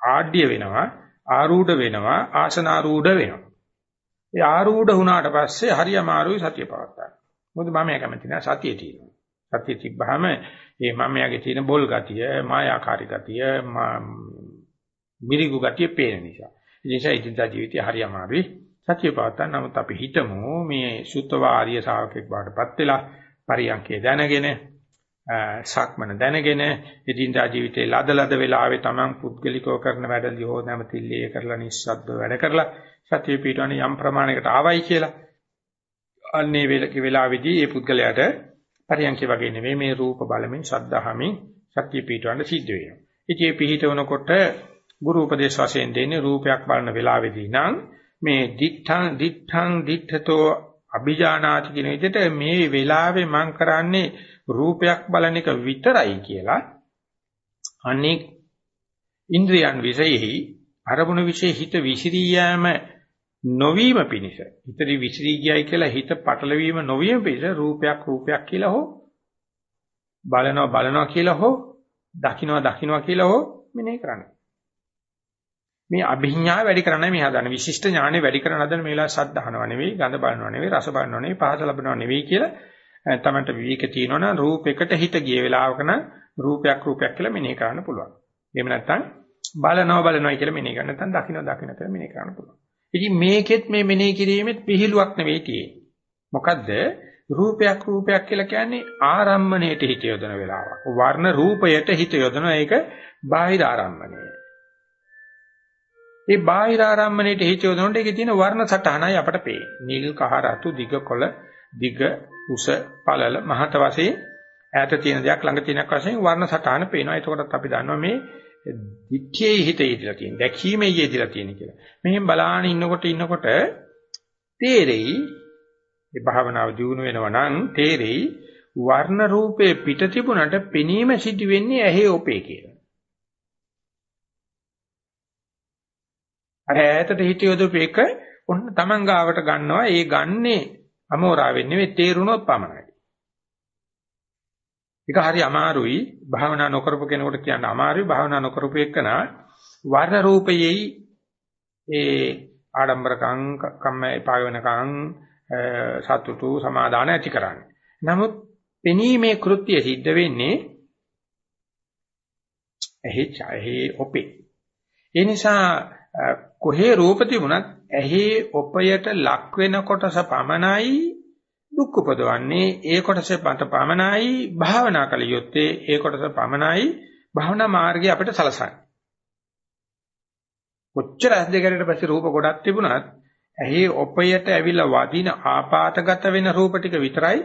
S1: ආඩ්‍ය වෙනවා, ආරූඪ වෙනවා, ආසනාරූඪ වෙනවා. ඒ ආරූඪ වුණාට පස්සේ හරි අමාරුයි සතිය පවත්වා. මොකද මම කැමති නෑ සතිය තියෙනවා. සතිය තිබ්බහම මේ මමයාගේ තියෙන බොල් ගතිය, මායාකාරී ගතිය, මිරිගු ගතිය පේන නිසා. ඒ නිසා ඉදින්දා ජීවිතය හරි අමාරුයි. සතිය පවත්වා නමුත් අපි හිතමු මේ සුත්තවාරිය ශාවකෙක් බාටපත් වෙලා පරියන්කේ දැනගෙන සක්මන දැනගෙන ඉදින්දා ජීවිතේ ලදලද වෙලාවේ Taman පුද්ගලිකව කරන වැඩදී හෝ නැමතිල්ලේ කරලා නිස්සද්දව වැඩ කරලා සතිය පිටවන්නේ යම් ප්‍රමාණයකට ආවයි කියලා අන්නේ වෙලාවේදී මේ පුද්ගලයාට පරියන්කේ වගේ නෙවෙයි මේ රූප බලමින් ශද්ධාහමින් සතිය පිටවන්න සිද්ධ වෙනවා. ඉතින් මේ පිටවනකොට ගුරු උපදේශ වශයෙන් දෙන්නේ රූපයක් බලන වෙලාවේදී නම් මේ දිඨං දිඨං දිඨතෝ අභිජානාති කියන විදිහට මේ වෙලාවේ මම කරන්නේ රූපයක් බලන එක විතරයි කියලා අනෙක් ඉන්ද්‍රියන් විශේෂෙහි අරමුණු විශේෂ හිත විසිරී යෑම නොවීම පිණිස හිතරි විසිරී ගියයි කියලා හිත පටලවීම නොවීම පිණිස රූපයක් රූපයක් කියලා හෝ බලනවා බලනවා කියලා හෝ දකින්නවා දකින්නවා කියලා හෝ මෙනේ කරන්නේ මේ අභිඥා වැඩි කරන්නයි මේ හදන්නේ. විශිෂ්ට ඥානෙ වැඩි කරන හදන මේලා සද්ධාහනව නෙවෙයි, ගඳ බලනව නෙවෙයි, රස බලනව නෙවෙයි, පහස ලබනව නෙවෙයි කියලා තමන්ට විවේක තියෙනවනම් රූපයකට හිත ගිය වෙලාවක නම් රූපයක් රූපයක් කියලා මෙනෙහි කරන්න පුළුවන්. එහෙම නැත්නම් බලනවා බලනවා කියලා මෙනෙහි කරන්න නැත්නම් දකින්න දකින්න කියලා මෙනෙහි කරන්න පුළුවන්. ඉතින් මේකෙත් මේ මෙනෙහි කිරීමෙත් පිළිලුවක් නෙවෙයි තියෙන්නේ. මොකද්ද? රූපයක් රූපයක් කියලා කියන්නේ ආරම්මණයට හිත යොදන වෙලාවක්. වර්ණ රූපයට හිත යොදන එක බාහිර ආරම්මණය. ඒ බාහිර ආරම්මණයට හිත යොදනකොට ඒකේ තියෙන වර්ණ සටහනයි අපට පේන්නේ. නිල් කහ රතු දිග කොළ දිග උස පළල මහත වශයෙන් ඈත තියෙන දෙයක් ළඟ තියෙනක් වශයෙන් වර්ණ සටහන පේනවා. එතකොටත් අපි දන්නවා මේ දික්කේ හිත යෙදලා තියෙන. දැකීමේ යෙදලා තියෙන කියලා. මෙහෙන් බලාන ඉන්නකොට ඉන්නකොට තේරෙයි මේ භාවනාව දියුණු වෙනවා නම් තේරෙයි වර්ණ රූපේ පිට තිබුණට පෙනීම සිදු වෙන්නේ ඇහි ඔපේ කියලා. අර ඈතට හිටියොදපු එක ඔන්න Taman ගාවට ගන්නවා. ඒ ගන්නේ අමෝරාවෙන් නෙවෙයි තේරුණොත් පමණයි. ඒක හරි අමාරුයි. භාවනා නොකරපු කෙනෙකුට කියන්න අමාරුයි. භාවනා නොකරපු එකනා වර්ණ රූපයේ ඒ ආඩම්බරකම් කම්ම එපා වෙනකම් සතුටු සමාදාන ඇති කරන්නේ. නමුත් පෙනීමේ කෘත්‍ය සිද්ධ වෙන්නේ එහි ඡායෙහි ඔපේ. ඒ නිසා කොහේ රූප තිබුණත් ඇහි ඔපයට ලක් වෙන කොටස පමණයි දුක් උපදවන්නේ. ඒ කොටස මත පමණයි භාවනා කළ යුත්තේ. ඒ කොටස පමණයි භාවනා මාර්ගය අපිට සලසන්නේ. කොච්චර ඇස් දෙකකට පස්සේ රූප ගොඩක් තිබුණත් ඇහි ඔපයට ඇවිල්ලා වදින ආපాతගත වෙන රූප ටික විතරයි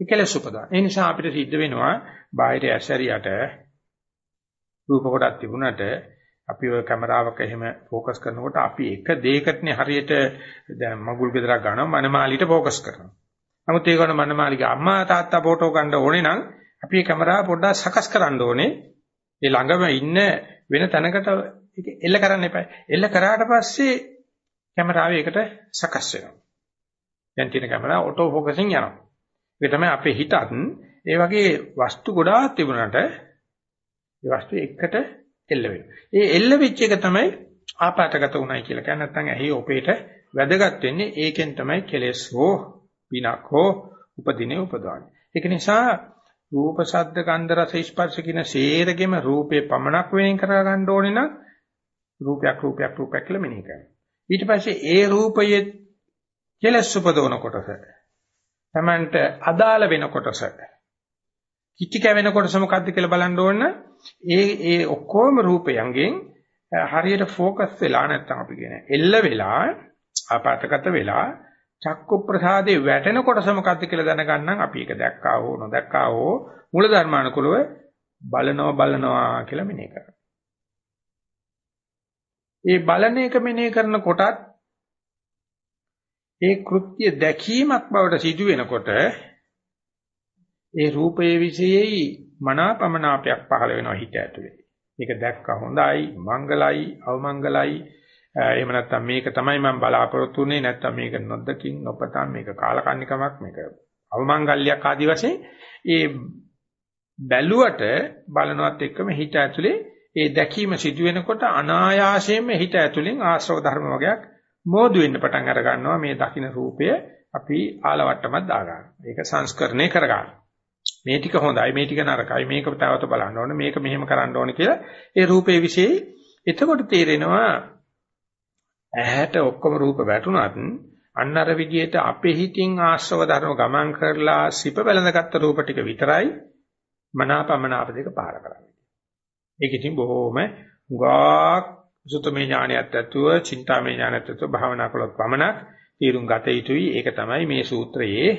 S1: කෙලස් උපදවන්නේ. ඒ නිසා අපිට සිද්ධ වෙනවා බාහිර ඇසරියට රූප ගොඩක් තිබුණට අපි ඔය කැමරාවක එහෙම ફોકસ කරනකොට අපි එක දෙයකටනේ හරියට දැන් මගුල් ගෙදරක් ගන්නවා මනමාලිට ફોકસ කරනවා. නමුත් ඒකවල මනමාලිගේ අම්මා තාත්තා ෆොටෝ ගන්න ඕනේ නම් අපි මේ කැමරාව පොඩ්ඩක් සකස් කරන්න ඕනේ. ඒ ළඟම ඉන්න වෙන තැනකට ඒක එල්ල කරන්න එපා. එල්ල කරාට පස්සේ කැමරාව ඒකට සකස් වෙනවා. දැන් තියෙන කැමරා ඔටෝ ફોකසින් යනවා. ඒක තමයි අපේ හිතත් ඒ වගේ වස්තු ගොඩාක් තිබුණාට ඒ වස්තු එකට එල්ල වෙනවා. ඒ එල්ල වෙච්ච එක තමයි ආපాతගත උනායි කියලා කියන්නේ නැත්නම් ඇහි ඔපේට වැදගත් වෙන්නේ ඒකෙන් තමයි කෙලෙස් හෝ විනක් හෝ උපදිනේ උපදවන්නේ. ඒක නිසා රූප ශබ්ද ගන්ධ රස ස්පර්ශ කියන සේරගෙම රූපේ පමණක් වෙනින් කර ගන්න ඕනේ නම් රූපයක් රූපයක් රූපයක් කියලා මෙනෙහි කරනවා. ඊට පස්සේ ඒ රූපයේ කෙලස් උපදවන කොටස තමන්ට අදාළ වෙන කොටස කිචි කැවෙන කොටස මොකද්ද කියලා බලන්න ඕන ඒ ඒ ඔක්කොම රූපයන්ගෙන් හරියට ફોකස් වෙලා නැත්තම් අපි කියන එල්ල වෙලා ආපතකට වෙලා චක්කු ප්‍රසාදේ වැටෙන කොටස මොකක්ද කියලා දැනගන්නම් අපි ඒක දැක්කා හෝ නොදැක්කා හෝ මූල ධර්මානුකූලව බලනවා බලනවා කියලා මෙනේ කරනවා. මේ බලන එක මෙනේ කරන කොටත් ඒ කෘත්‍ය දැකීමක් බවට සිදු වෙනකොට ඒ රූපයේ විශේෂයි මනාපමනාපයක් පහළ වෙනවා හිත ඇතුලේ. මේක දැක්ක හොඳයි, මංගලයි, අවමංගලයි. එහෙම නැත්නම් මේක තමයි මම බලාපොරොත්තු වෙන්නේ නැත්නම් මේක නොදකින් නොපතන් මේක කාලකන්නිකමක් මේක අවමංගල්‍යයක් ආදි වශයෙන් ඒ බැලුවට බලනවත් එක්කම හිත ඇතුලේ ඒ දැකීම සිදු වෙනකොට අනායාසයෙන්ම හිත ඇතුලෙන් ආශ්‍රව ධර්ම වගේක් මෝදු වෙන්න පටන් අර ගන්නවා මේ දකින්න රූපය අපි ආලවට්ටමක් දා ගන්නවා. ඒක සංස්කරණය කර ගන්නවා. මේ ටික හොඳයි මේ ටික නරකයි මේක තවත බලන්න ඕනේ මේක මෙහෙම කරන්න ඕනේ කියලා ඒ රූපේ વિશે එතකොට තේරෙනවා ඇහැට ඔක්කොම රූප වැටුණත් අන්න අර විදිහට අපේ හිතින් ආශ්‍රව ධර්ම ගමන් කරලා සිප බැලඳගත්තු රූප ටික විතරයි මනාපමනාප දෙක පාර කරන්නේ. ඒක ඉතින් බොහොම ගාක් සුතමේ ඥානයත් ඇතුව, චින්තාමේ ඥානයත් ඇතුව භාවනා කළොත් පමණක් තීරුම් ගත යුතුයි. ඒක තමයි මේ සූත්‍රයේ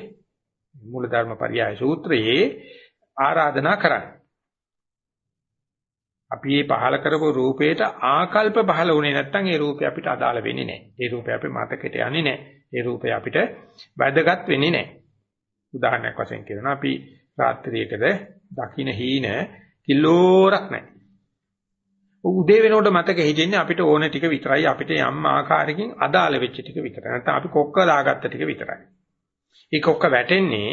S1: මූලධර්ම පරියාය සූත්‍රයේ ආරාධනා කරන්නේ. අපි මේ පහල කරපු රූපේට ආකල්ප පහල වුණේ නැත්නම් ඒ රූපය අපිට අදාළ වෙන්නේ නැහැ. ඒ රූපය අපේ මතකෙට යන්නේ නැහැ. ඒ රූපය අපිට වැදගත් වෙන්නේ නැහැ. උදාහරණයක් වශයෙන් කියනවා අපි රාත්‍රියේකද දකින්න හීන කිලෝරක් නැහැ. උදේ වෙනකොට මතක හිටින්නේ අපිට ඕන ටික විතරයි අපිට යම් ආකාරයකින් අදාළ වෙච්ච ටික විතරයි. නැත්නම් අපි කොක්ක දාගත්ත ටික විතරයි. ඒක ඔක්ක වැටෙන්නේ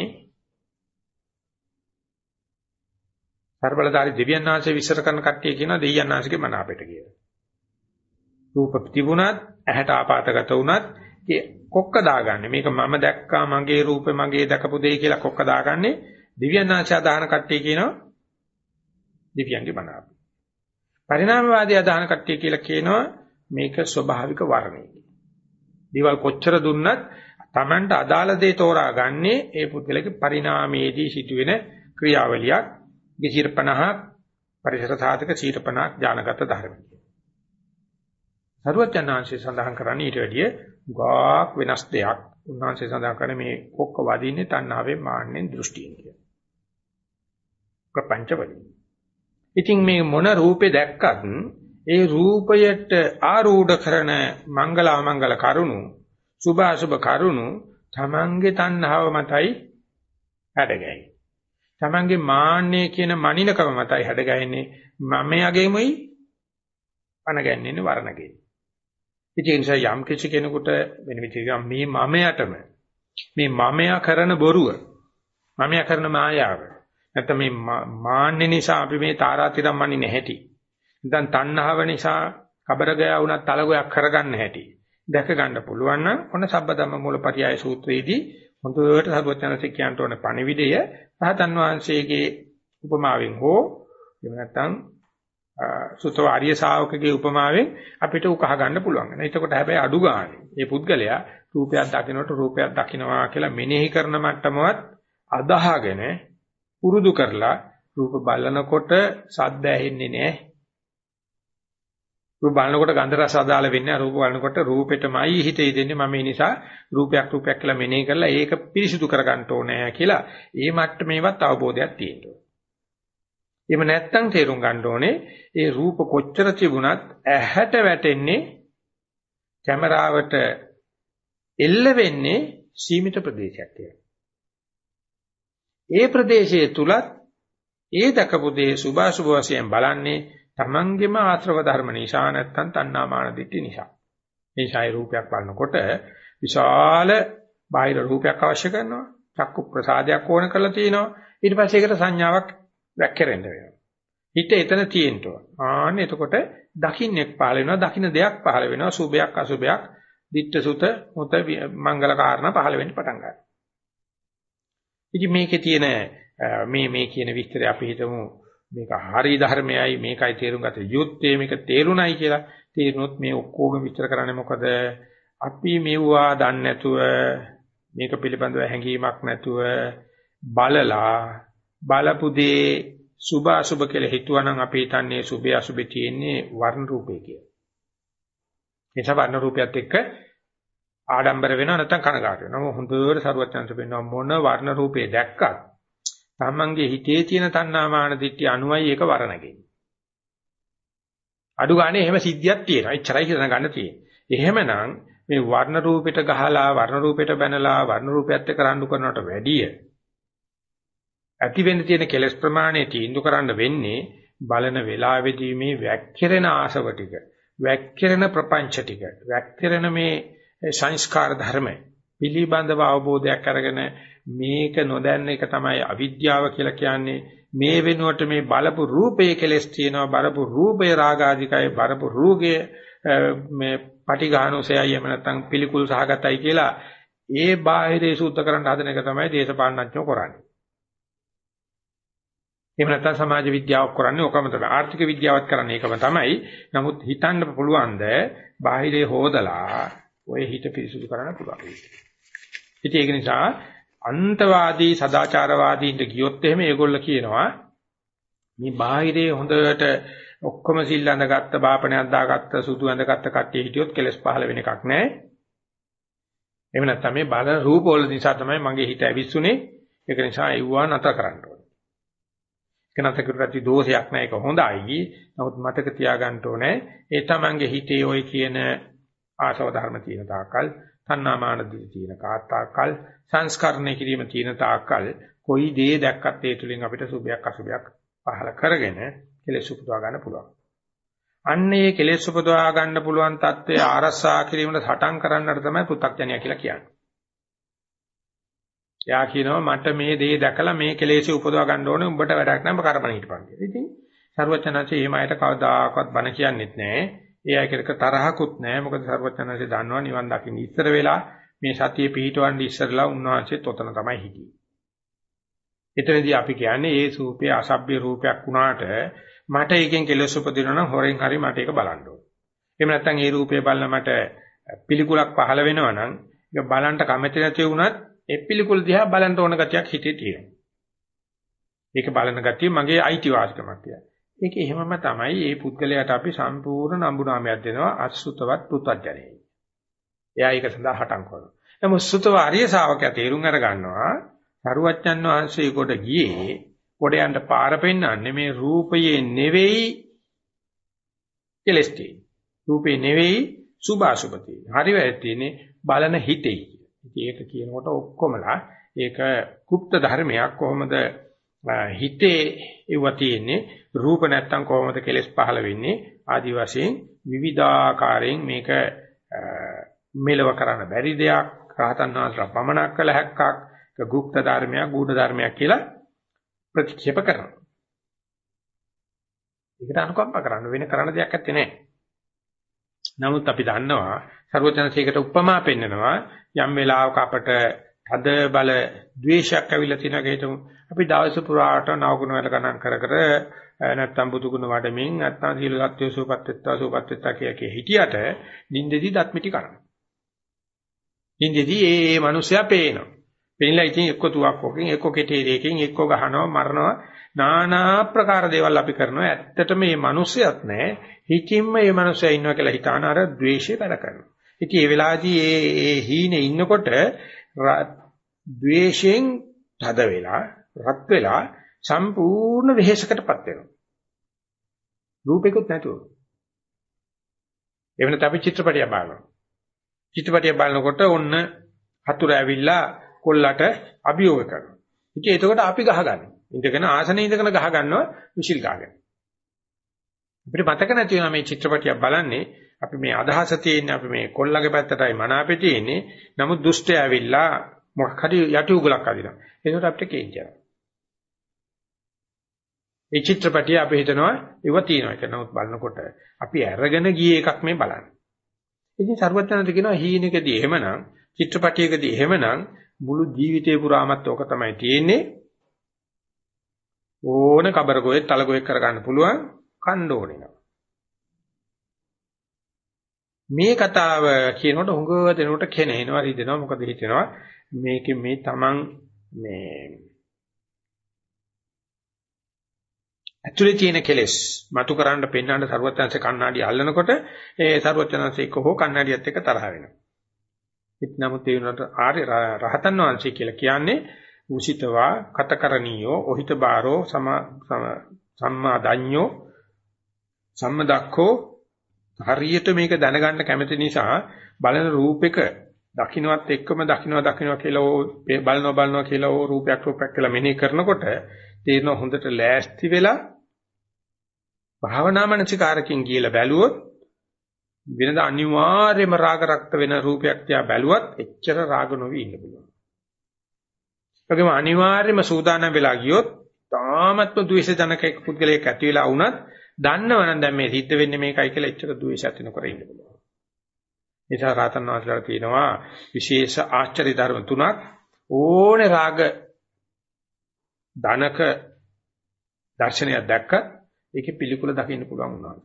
S1: සර්බලදාරි දෙවියන් වහන්සේ විශ්සර කරන කට්ටිය කියනවා දෙවියන් වහන්සේගේ මන අපිට කියලා. රූප ප්‍රතිුණත් ඇහැට ආපాతගත වුණත් කොක්ක දාගන්නේ මේක මම දැක්කා මගේ රූපේ මගේ දැකපු දෙය කියලා කොක්ක දාගන්නේ දෙවියන් වහන්සේ අදහන කට්ටිය කියනවා දෙවියන්ගේ මන අපිට. පරිණාමවාදී අදහන කට්ටිය කියලා කියනවා මේක ස්වභාවික වර්ණය. දේවල් කොච්චර දුන්නත් Tamanට අදාළ දේ තෝරාගන්නේ ඒ පුද්ගලගේ පරිණාමයේදී සිදුවෙන ක්‍රියාවලියක් 250 පරිසර සාධක 150ක් ඥානගත ධර්මයි. සරුවචනාංශය සඳහන් කරන්නේ ඊට වැඩිය ගාක් වෙනස් දෙයක්. උන්වහන්සේ සඳහන් කරන්නේ මේ කොක්ක වදින්නේ තණ්හාවෙන් මාන්නෙන් දෘෂ්ටියෙන් කියලා. ප්‍රපංච වලින්. ඉතින් මේ මොන රූපේ දැක්කත් ඒ රූපයට ආරූඪ කරන මංගල අමංගල කරුණු සුභ අසුභ කරුණු තමන්ගේ තණ්හාව මතයි හැඩගැහෙන්නේ. තමන්ගේ මාන්නේ කියන මනිනකම මතයි හැඩගැහෙන්නේ මම යගෙමයි පනගන්නේ වරණගේ. ඉතින් ඒ නිසා යම් කිසි කෙනෙකුට වෙන විදිහට මේ මමයටම මේ මමයා කරන බොරුව මමයා කරන මායාව නැත්නම් මේ මාන්නේ නිසා අපි මේ තාරාතිරම් මන්නේ නැහැටි. නැත්නම් තණ්හාව නිසා කබරගය වුණත් තලගොයක් කරගන්න හැටි. දැක ගන්න පුළුවන් නම් ඔන්න සබ්බදම්ම මූලපරියාය සූත්‍රයේදී හොඳට සරුවචනසේ කියන්න ඕන පණිවිඩය රහතන් වහන්සේගේ උපමාවෙන් හෝ එහෙම නැත්නම් සුතව ආර්ය ශාවකගේ උපමාවෙන් අපිට උකහා ගන්න පුළුවන්. එතකොට හැබැයි අඩු ගන්න. මේ පුද්ගලයා රූපයක් දකිනකොට රූපයක් දකින්නවා කියලා මෙනෙහි කරන මට්ටමවත් අදාහගෙන පුරුදු කරලා රූප බලනකොට සද්ද ඇහෙන්නේ නැහැ. රූප බලනකොට ගන්ධ රස අදාළ වෙන්නේ රූප බලනකොට රූපෙටමයි හිතේ දෙන්නේ මම ඒ නිසා රූපයක් රූපයක් කියලා මෙනෙහි කරලා ඒක පිරිසිදු කරගන්න ඕනේ කියලා ඒ මට්ටමේවත් අවබෝධයක් තියෙනවා. එහෙම නැත්නම් තේරුම් ගන්න ඕනේ ඒ රූප කොච්චර තිබුණත් ඇහැට වැටෙන්නේ කැමරාවට එල්ල වෙන්නේ සීමිත ප්‍රදේශයක් කියලා. ඒ ප්‍රදේශයේ තුලත් ඒ දකපු දේ සුභාසුභ වශයෙන් බලන්නේ තමන්ගේම ආශ්‍රව ධර්ම නිසා නැත්තම් තණ්හාමාන දිට්ඨි නිසා. මේ ඡාය රූපයක් බලනකොට විශාල බාහිර රූපයක් අවශ්‍ය කරනවා. චක්කු ප්‍රසාදයක් ඕන කරලා තිනවා. ඊට පස්සේ ඒකට සංඥාවක් වැක්කෙරෙන්න වෙනවා. හිත එතන තියෙන්න ඕන. ආන්න එතකොට දකින්නෙක් පහල වෙනවා, දකින්න දෙයක් පහල වෙනවා, සුභයක් අසුභයක්, ditta sutta මුත මංගල කාරණා පහල වෙන්න පටන් ගන්නවා. ඉතින් මේකේ තියෙන මේ මේ කියන විස්තරය අපි හිතමු මේක හරි ධර්මයයි මේකයි තේරුම් ගත යුත්තේ මේක තේරුණයි කියලා තේරුනොත් මේ ඔක්කොම විස්තර කරන්නේ මොකද අපි මෙව්වා දන්නේ නැතුව මේක පිළිබඳව හැඟීමක් නැතුව බලලා බලපු දේ සුභ අසුභ කියලා හිතුවනම් අපි හිතන්නේ සුභය අසුභය තියෙන්නේ වර්ණ රූපේ කියලා. ඒ සවර්ණ රූපයත් එක්ක ආඩම්බර වෙනව නැත්නම් කනගාටු වෙනවා. හොඳට සරුවචනන්ත වෙනවා මොන වර්ණ රූපේ දැක්කත් තමන්ගේ හිතේ තියෙන තණ්හාමාන දිට්ඨිය අනුවයි ඒක වරණගෙන්නේ. අඩු ගානේ එහෙම සිද්ධියක් තියෙනවා. එච්චරයි කියලා ගන්න තියෙන්නේ. එහෙමනම් මේ වර්ණ රූපෙට ගහලා වර්ණ රූපෙට බැනලා වර්ණ රූපයත් එක්ක රණ්ඩු කරනවට වැඩිය ඇති වෙන්න තියෙන කෙලස් ප්‍රමාණය තීන්දුව කරන්න වෙන්නේ බලන වේලාවේදී මේ වැක්කිරෙන ආසව ටික වැක්කිරෙන ප්‍රපංච ටික වැක්කිරෙන මේ සංස්කාර ධර්ම පිළිබඳව අවබෝධයක් අරගෙන මේක නොදැන්න එක තමයි අවිද්‍යාව කියලා කියන්නේ මේ වෙනුවට මේ බලපු රූපයේ කෙලස් තියෙනවා බලපු රූපේ රාගාධිකයි බලපු රූපයේ මේ පටිඝානෝසයයි එහෙම නැත්නම් පිළිකුල් සහගතයි කියලා ඒ බාහිරේ සූත්‍ර කරන්න හදන එක තමයි දේශපාලනඥයෝ කරන්නේ. එහෙම නැත්නම් සමාජ විද්‍යාවක් කරන්නේ ඕකම තමයි. ආර්ථික විද්‍යාවක් කරන්නේ ඒකම තමයි. නමුත් හිතන්න පුළුවන්ද බාහිරේ හොදලා ඔය හිත පිරිසුදු කරන්න පුළුවන්. ඉතින් ඒක නිසා අන්තවාදී සදාචාරවාදීන්ට ගියොත් එහෙම ඒගොල්ල කියනවා මේ බාහිරේ හොඳට ඔක්කොම සිල් අඳගත්ත බාපණයක් දාගත්ත සුදු අඳගත්ත කට්ටිය හිටියොත් කෙලස් පහළ වෙන එකක් නැහැ. එහෙම නැත්නම් මේ බල රූප වල නිසා තමයි මගේ හිත ඇවිස්සුනේ. ඒක නිසා ඒවා නැතර කරන්න ඕනේ. ඒක නැතර කරුවත් දෝෂයක් නැහැ ඒක හොඳයි. නමුත් මතක තියාගන්න ඕනේ ඒ තමන්ගේ හිතේ ওই කියන ආසව ධර්ම තියෙන තාකල්, තණ්හාමාන දී තියෙන කාතාකල්, සංස්කරණය කිරීම තියෙන තාකල් කොයි දේ දැක්කත් ඒ තුලින් අපිට සුභයක් අසුභයක් පහල කරගෙන කෙලෙස් උපදවා ගන්න පුළුවන්. අන්න ඒ කෙලෙස් උපදවා ගන්න පුළුවන් தත්ත්වය ආරසා කිරීමට සටන් කරන්නට තමයි පු탁ජනය කියලා කියන්නේ. යා කියනවා මට මේ දේ දැකලා මේ කෙලෙස් උපදවා ගන්න ඕනේ උඹට වැඩක් නැහැ උඹ කරපණ හිටපන් කියලා. ඉතින් සර්වචනanse එහෙම අයට කවදාකවත් බන කියන්නෙත් නැහැ. ඒ අයකට තරහකුත් නැහැ. මොකද සර්වචනanse දන්නවා නිවන් දකින්න ඉස්සර වෙලා මේ සතිය පිහිටවන්න ඉස්සරලා උන්වහන්සේත් ඔතන තමයි හිටියේ. එතනදී අපි කියන්නේ ඒ සූපේ අසභ්‍ය රූපයක් වුණාට මට ඒකෙන් කෙලෙස් උපදිනවා නම් හොරෙන් හරි මට ඒක බලන්න ඕනේ. එහෙම නැත්නම් ඒ රූපේ බලලා මට පිළිකුලක් පහළ වෙනවා නම් ඒක බලන්න කැමති නැති වුණත් ඒ පිළිකුල දිහා බලන්න ඕන ගතියක් හිතේ තියෙනවා. ඒක බලන ගතිය මගේ අයිතිවාසිකමක් කියලා. ඒක එහෙමම තමයි මේ පුද්ගලයාට අපි සම්පූර්ණ නම්බුනාමයක් දෙනවා අසුතවත් පුත්‍ත්ජනෙයි. එයා ඒක සඳහා හටන් කරනවා. නමුත් සුතව ආර්ය ශාවකයා තේරුම් අර ගන්නවා සරුවච්චන් වහන්සේ කොට ගියේ කොට යන්න පාර පෙන්වන්නේ මේ රූපයේ නෙවෙයි කෙලස්ටි. රූපේ නෙවෙයි සුභාසුභති. හරි වැරදි තියෙන්නේ බලන හිතේ. ඉතින් ඒක කියනකොට ඔක්කොමලා ඒක গুপ্ত ධර්මයක් කොහොමද හිතේ ඒව තියෙන්නේ රූප නැත්තම් කොහොමද කෙලස් පහළ වෙන්නේ ආදි වශයෙන් විවිධාකාරයෙන් මේක මෙලව කරන්න බැරි දෙයක් රහතන් වහන්සේලා පමනක් කළ හැක්කක් ගුප්ත ධර්මයක් ගුඪ ධර්මයක් කියලා ප්‍රතික්ෂේප කරනවා. ඒකට අනුකම්ප කරන්න වෙන කරන්න දෙයක් නැත්තේ නෑ. නමුත් අපි දන්නවා ਸਰවඥාසීකට උපමා පෙන්නනවා යම් වෙලාවක අපට තද බල ද්වේෂයක් ඇවිල්ලා තියෙනවා කියතමු. අපි දවස පුරාට නවගුණ වල ගණන් කර කර නැත්තම් බුදුගුණ වඩමින් නැත්තම් සීල සත්‍ය සූපත් වෙත්තා සූපත් වෙත්තා කිය කිය හිටියට නින්දෙදි දත් මිටි කරනවා. නින්දෙදි ඒ ඒ මිනිස්සයා පේනවා. පෙනිලා ඉතින් එක්ක තුවක්කෝකින් එක්ක කෙටේරියකින් එක්ක ගහනවා මරනවා নানা ප්‍රකාර දේවල් අපි කරනවා ඇත්තටම මේ මිනිස්සයත් නෑ හිතින්ම මේ මිනිස්සයා ඉන්නවා කියලා හිතාන අර ද්වේෂය වැඩ කරනවා ඉතින් ඒ වෙලාවේදී ඒ ඒ හීනේ ඉන්නකොට ද්වේෂයෙන් තද වෙලා රත් වෙලා සම්පූර්ණ වෙහෙසකටපත් වෙනවා රූපෙකුත් නැතුව එවනත් අපි චිත්‍රපටිය බලනවා චිත්‍රපටිය බලනකොට ඔන්න හතුර ඇවිල්ලා කොල්ලට අභියෝග කරනවා. ඉතින් එතකොට අපි ගහගන්නවා. ඉඳගෙන ආසනේ ඉඳගෙන ගහ ගන්නවා විසිල් ගහගෙන. අපිට මතක නැති වෙනවා මේ චිත්‍රපටියක් බලන්නේ අපි මේ අදහස තියෙන්නේ අපි මේ කොල්ලගේ පැත්තටයි මනාපේ තියෙන්නේ. නමුත් දුෂ්ටය ඇවිල්ලා මොකක් හරි යටි උගලක් අදිනවා. ඒකට අපිට කේන්තියක්. මේ චිත්‍රපටිය අපි හිතනවා ඉව තියෙනවා කියලා. නමුත් බලනකොට අපි අරගෙන ගියේ එකක් මේ බලන්න. ඉතින් සර්වඥාන්ත කියනවා හීනෙකදී එහෙමනම් චිත්‍රපටියකදී එහෙමනම් මුළු ජීවිතේ පුරාමත් ඕක තමයි තියෙන්නේ. ඕන කබරගොයෙක් තලගොයෙක් කරගන්න පුළුවන් කණ්ඩ ඕනේ නම. මේ කතාව කියනකොට හුඟ දෙනකොට කෙනෙහිනවා රිදෙනවා මොකද හිතෙනවා මේකේ මේ Taman මේ ඇතුලේ තියෙන කෙලෙස් මතු කරන්න පෙන්වන්න සරුවචනanse කණ්ණාඩිය අල්ලනකොට ඒ සරුවචනanse එක්ක හෝ කණ්ණාඩියත් එක්ක තරහ වෙනවා. ඒත් නමුත් ඒ උනට ආර්ය රහතන් වහන්සේ කියලා කියන්නේ උසිතවා කතකරණීයෝ ඔහිත බාරෝ සම සම්මා දඤ්ඤෝ සම්මදක්ඛෝ හරියට මේක දැනගන්න කැමති නිසා බලන රූපෙක දකින්නවත් එක්කම දකින්නවා දකින්නවා කියලා ඕ බලනවා බලනවා කියලා ඕ රූපයක් රූපයක් කියලා මෙනෙහි කරනකොට තේරෙන හොඳට ලෑස්ති වෙලා භාවනා මනසිකාරකින් කියලා බැලුවොත් වෙනද අනිවාර්යයෙන්ම රාග රක්ත වෙන රූපයක් තියා බැලුවත් එච්චර රාග නොවි ඉන්න පුළුවන්. ඒකම අනිවාර්යයෙන්ම සූදානම් වෙලා ගියොත් තාමත්ම ද්වේෂ ජනක එක් පුද්ගලයෙක් ඇති වෙලා වුණත් දන්නවනම් දැන් මේ සිද්ධ වෙන්නේ මේකයි කියලා එච්චර ද්වේෂ ඇති නොකර ඉන්න පුළුවන්. නිසා රාතන් වහන්සේලා කියනවා විශේෂ ආශ්චර්ය ධර්ම තුනක් ඕනේ රාග ධනක දර්ශනයක් දැක්ක ඒකේ පිළිකුල දකින්න පුළුවන් වුණා.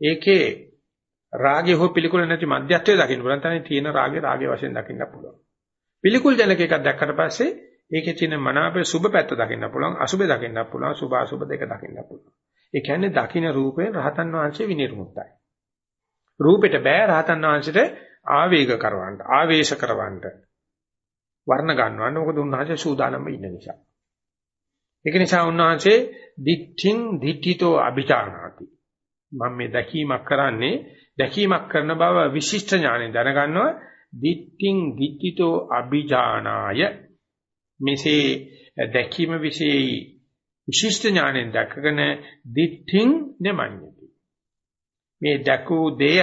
S1: ඒකේ රාගය හෝ පිළිකුල නැති මධ්‍යස්ථය දකින්න පුළුවන්. තනින් තියෙන රාගය රාගය වශයෙන් දකින්න පුළුවන්. පිළිකුල් ජනක එකක් දැක්කට පස්සේ ඒකේ තියෙන මනාපේ සුබ පැත්ත දකින්න පුළුවන්, අසුබ දකින්න පුළුවන්, සුභ අසුබ දෙක දකින්න පුළුවන්. ඒ කියන්නේ දකින්න රූපේ රහතන් වහන්සේ විනිර්මුක්තයි. රූපෙට බෑ රහතන් වහන්සේට ආවේග කරවන්න, ආවේශ කරවන්න. වර්ණ ගන්නවන්න මොකද උන්වහන්සේ සූදානම්ම ඉන්න නිසා. ඒක නිසා උන්වහන්සේ දිඨින් දිඨිතෝ අභිචාරණාති. මම මේ දැකීමක් කරන්නේ දැකීමක් කරන බව විශිෂ්ට ඥාණයෙන් දැනගන්නවා. දිඨින් දිඨිතෝ අභිජානාය මෙසේ දැකීම විශේෂයි විශිෂ්ට ඥාණයෙන් දැකගෙන දිඨින් නෙමන්නේ. මේ දැකූ දෙය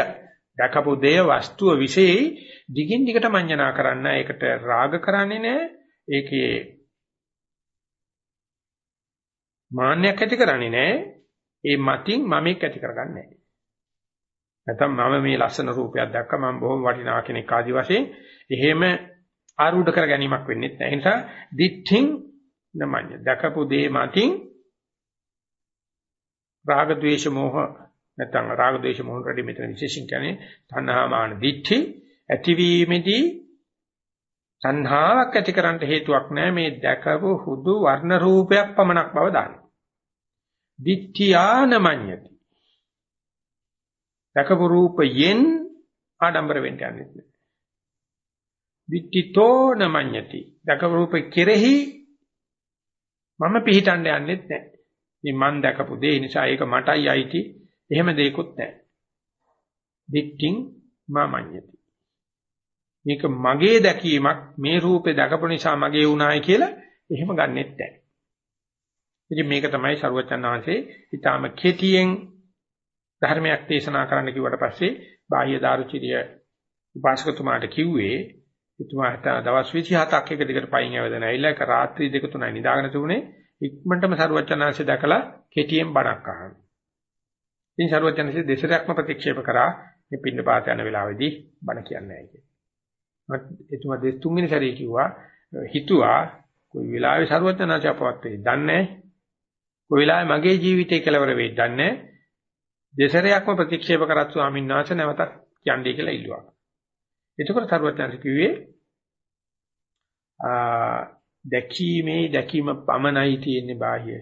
S1: දැකපු දෙය වස්තුව විශේෂයි දිගින් දිගට මඤ්ඤණා කරන්න ඒකට රාග කරන්නේ නැහැ ඒකේ මාන්නයක් ඇති කරන්නේ නැහැ. ඒ මතින් මමෙක් ඇති කරගන්නේ නැහැ. නැත්නම් මම මේ ලස්සන රූපයක් දැක්ක මම බොහොම වටිනා කෙනෙක් ආදි වශයෙන් එහෙම ආරූඪ කර ගැනීමක් වෙන්නේ නැහැ. ඒ නිසා දිඨින් නමඤ්ඤ. දැකපු දේ මතින් රාග ద్వේෂ මෝහ නැත්නම් රාග ද්වේෂ මොහොන් රැඩි මෙතන විශේෂයෙන් කියන්නේ තණ්හා මාන දිට්ඨි ඇතිවීමේදී තණ්හාවක් ඇතිකරන්න හේතුවක් නැහැ මේ දැකපු හුදු වර්ණ රූපයක් පමණක් බව දාන්න. දිඨියානමඤ්ඤති දැකපු රූපයෙන් ආඩම්බර වෙන්න යන්නේ නැහැ. විත්තිතෝ නමඤ්ඤති. දැකපු රූප කෙරෙහි මම පිහිටන්න යන්නෙත් නැහැ. මේ මන් දැකපු දේ නිසා ඒක මටයි අයිති. එහෙම දෙයක්වත් නැහැ. දික්කින් මමඤ්ඤති. මේක මගේ දැකීමක් මේ රූපේ දැකපු නිසා මගේ වුණායි කියලා එහෙම ගන්නෙත් නැහැ. ඉතින් මේක තමයි සරුවචන් වහන්සේ ඊටාම කෙටියෙන් ධර්මයක් දේශනා කරන්න කිව්වට පස්සේ බාහ්‍ය දාරුචිරිය උපාසකතුමාට කිව්වේ එතුමාට දවස් 27ක් එක දිගට පයින් ඇවිදලා ඇවිල්ලා ඒක රාත්‍රී දෙක තුනයි නිදාගෙන තිබුණේ ඉක්මනටම සරුවචනාංශය දැකලා කෙටියෙන් බණක් අහන. ඉතින් සරුවචනාංශය දෙසරක්ම ප්‍රතික්ෂේප කරා මේ පින්න පාත යන වෙලාවේදී බණ කියන්නේ නැහැ කියලා. එතුමා දෙස් තුන්වෙනි සැරේ කිව්වා හිතුවා කොයි වෙලාවෙ සරුවචනාංශය අපවත් වෙයි දන්නේ නැහැ. කොයි වෙලාවෙ මගේ ජීවිතේ කෙලවර වෙයි දන්නේ නැහැ. දෙසරයක්ම ප්‍රතික්ෂේප කරත් ස්වාමීන් වහන්සේ නැවතත් කියන්නේ කියලා ඉල්ලුවා. එතකොට තරුවචාන්ස කිව්වේ දැකීමේ දැකීම පමණයි තියෙන්නේ බාහ්‍ය.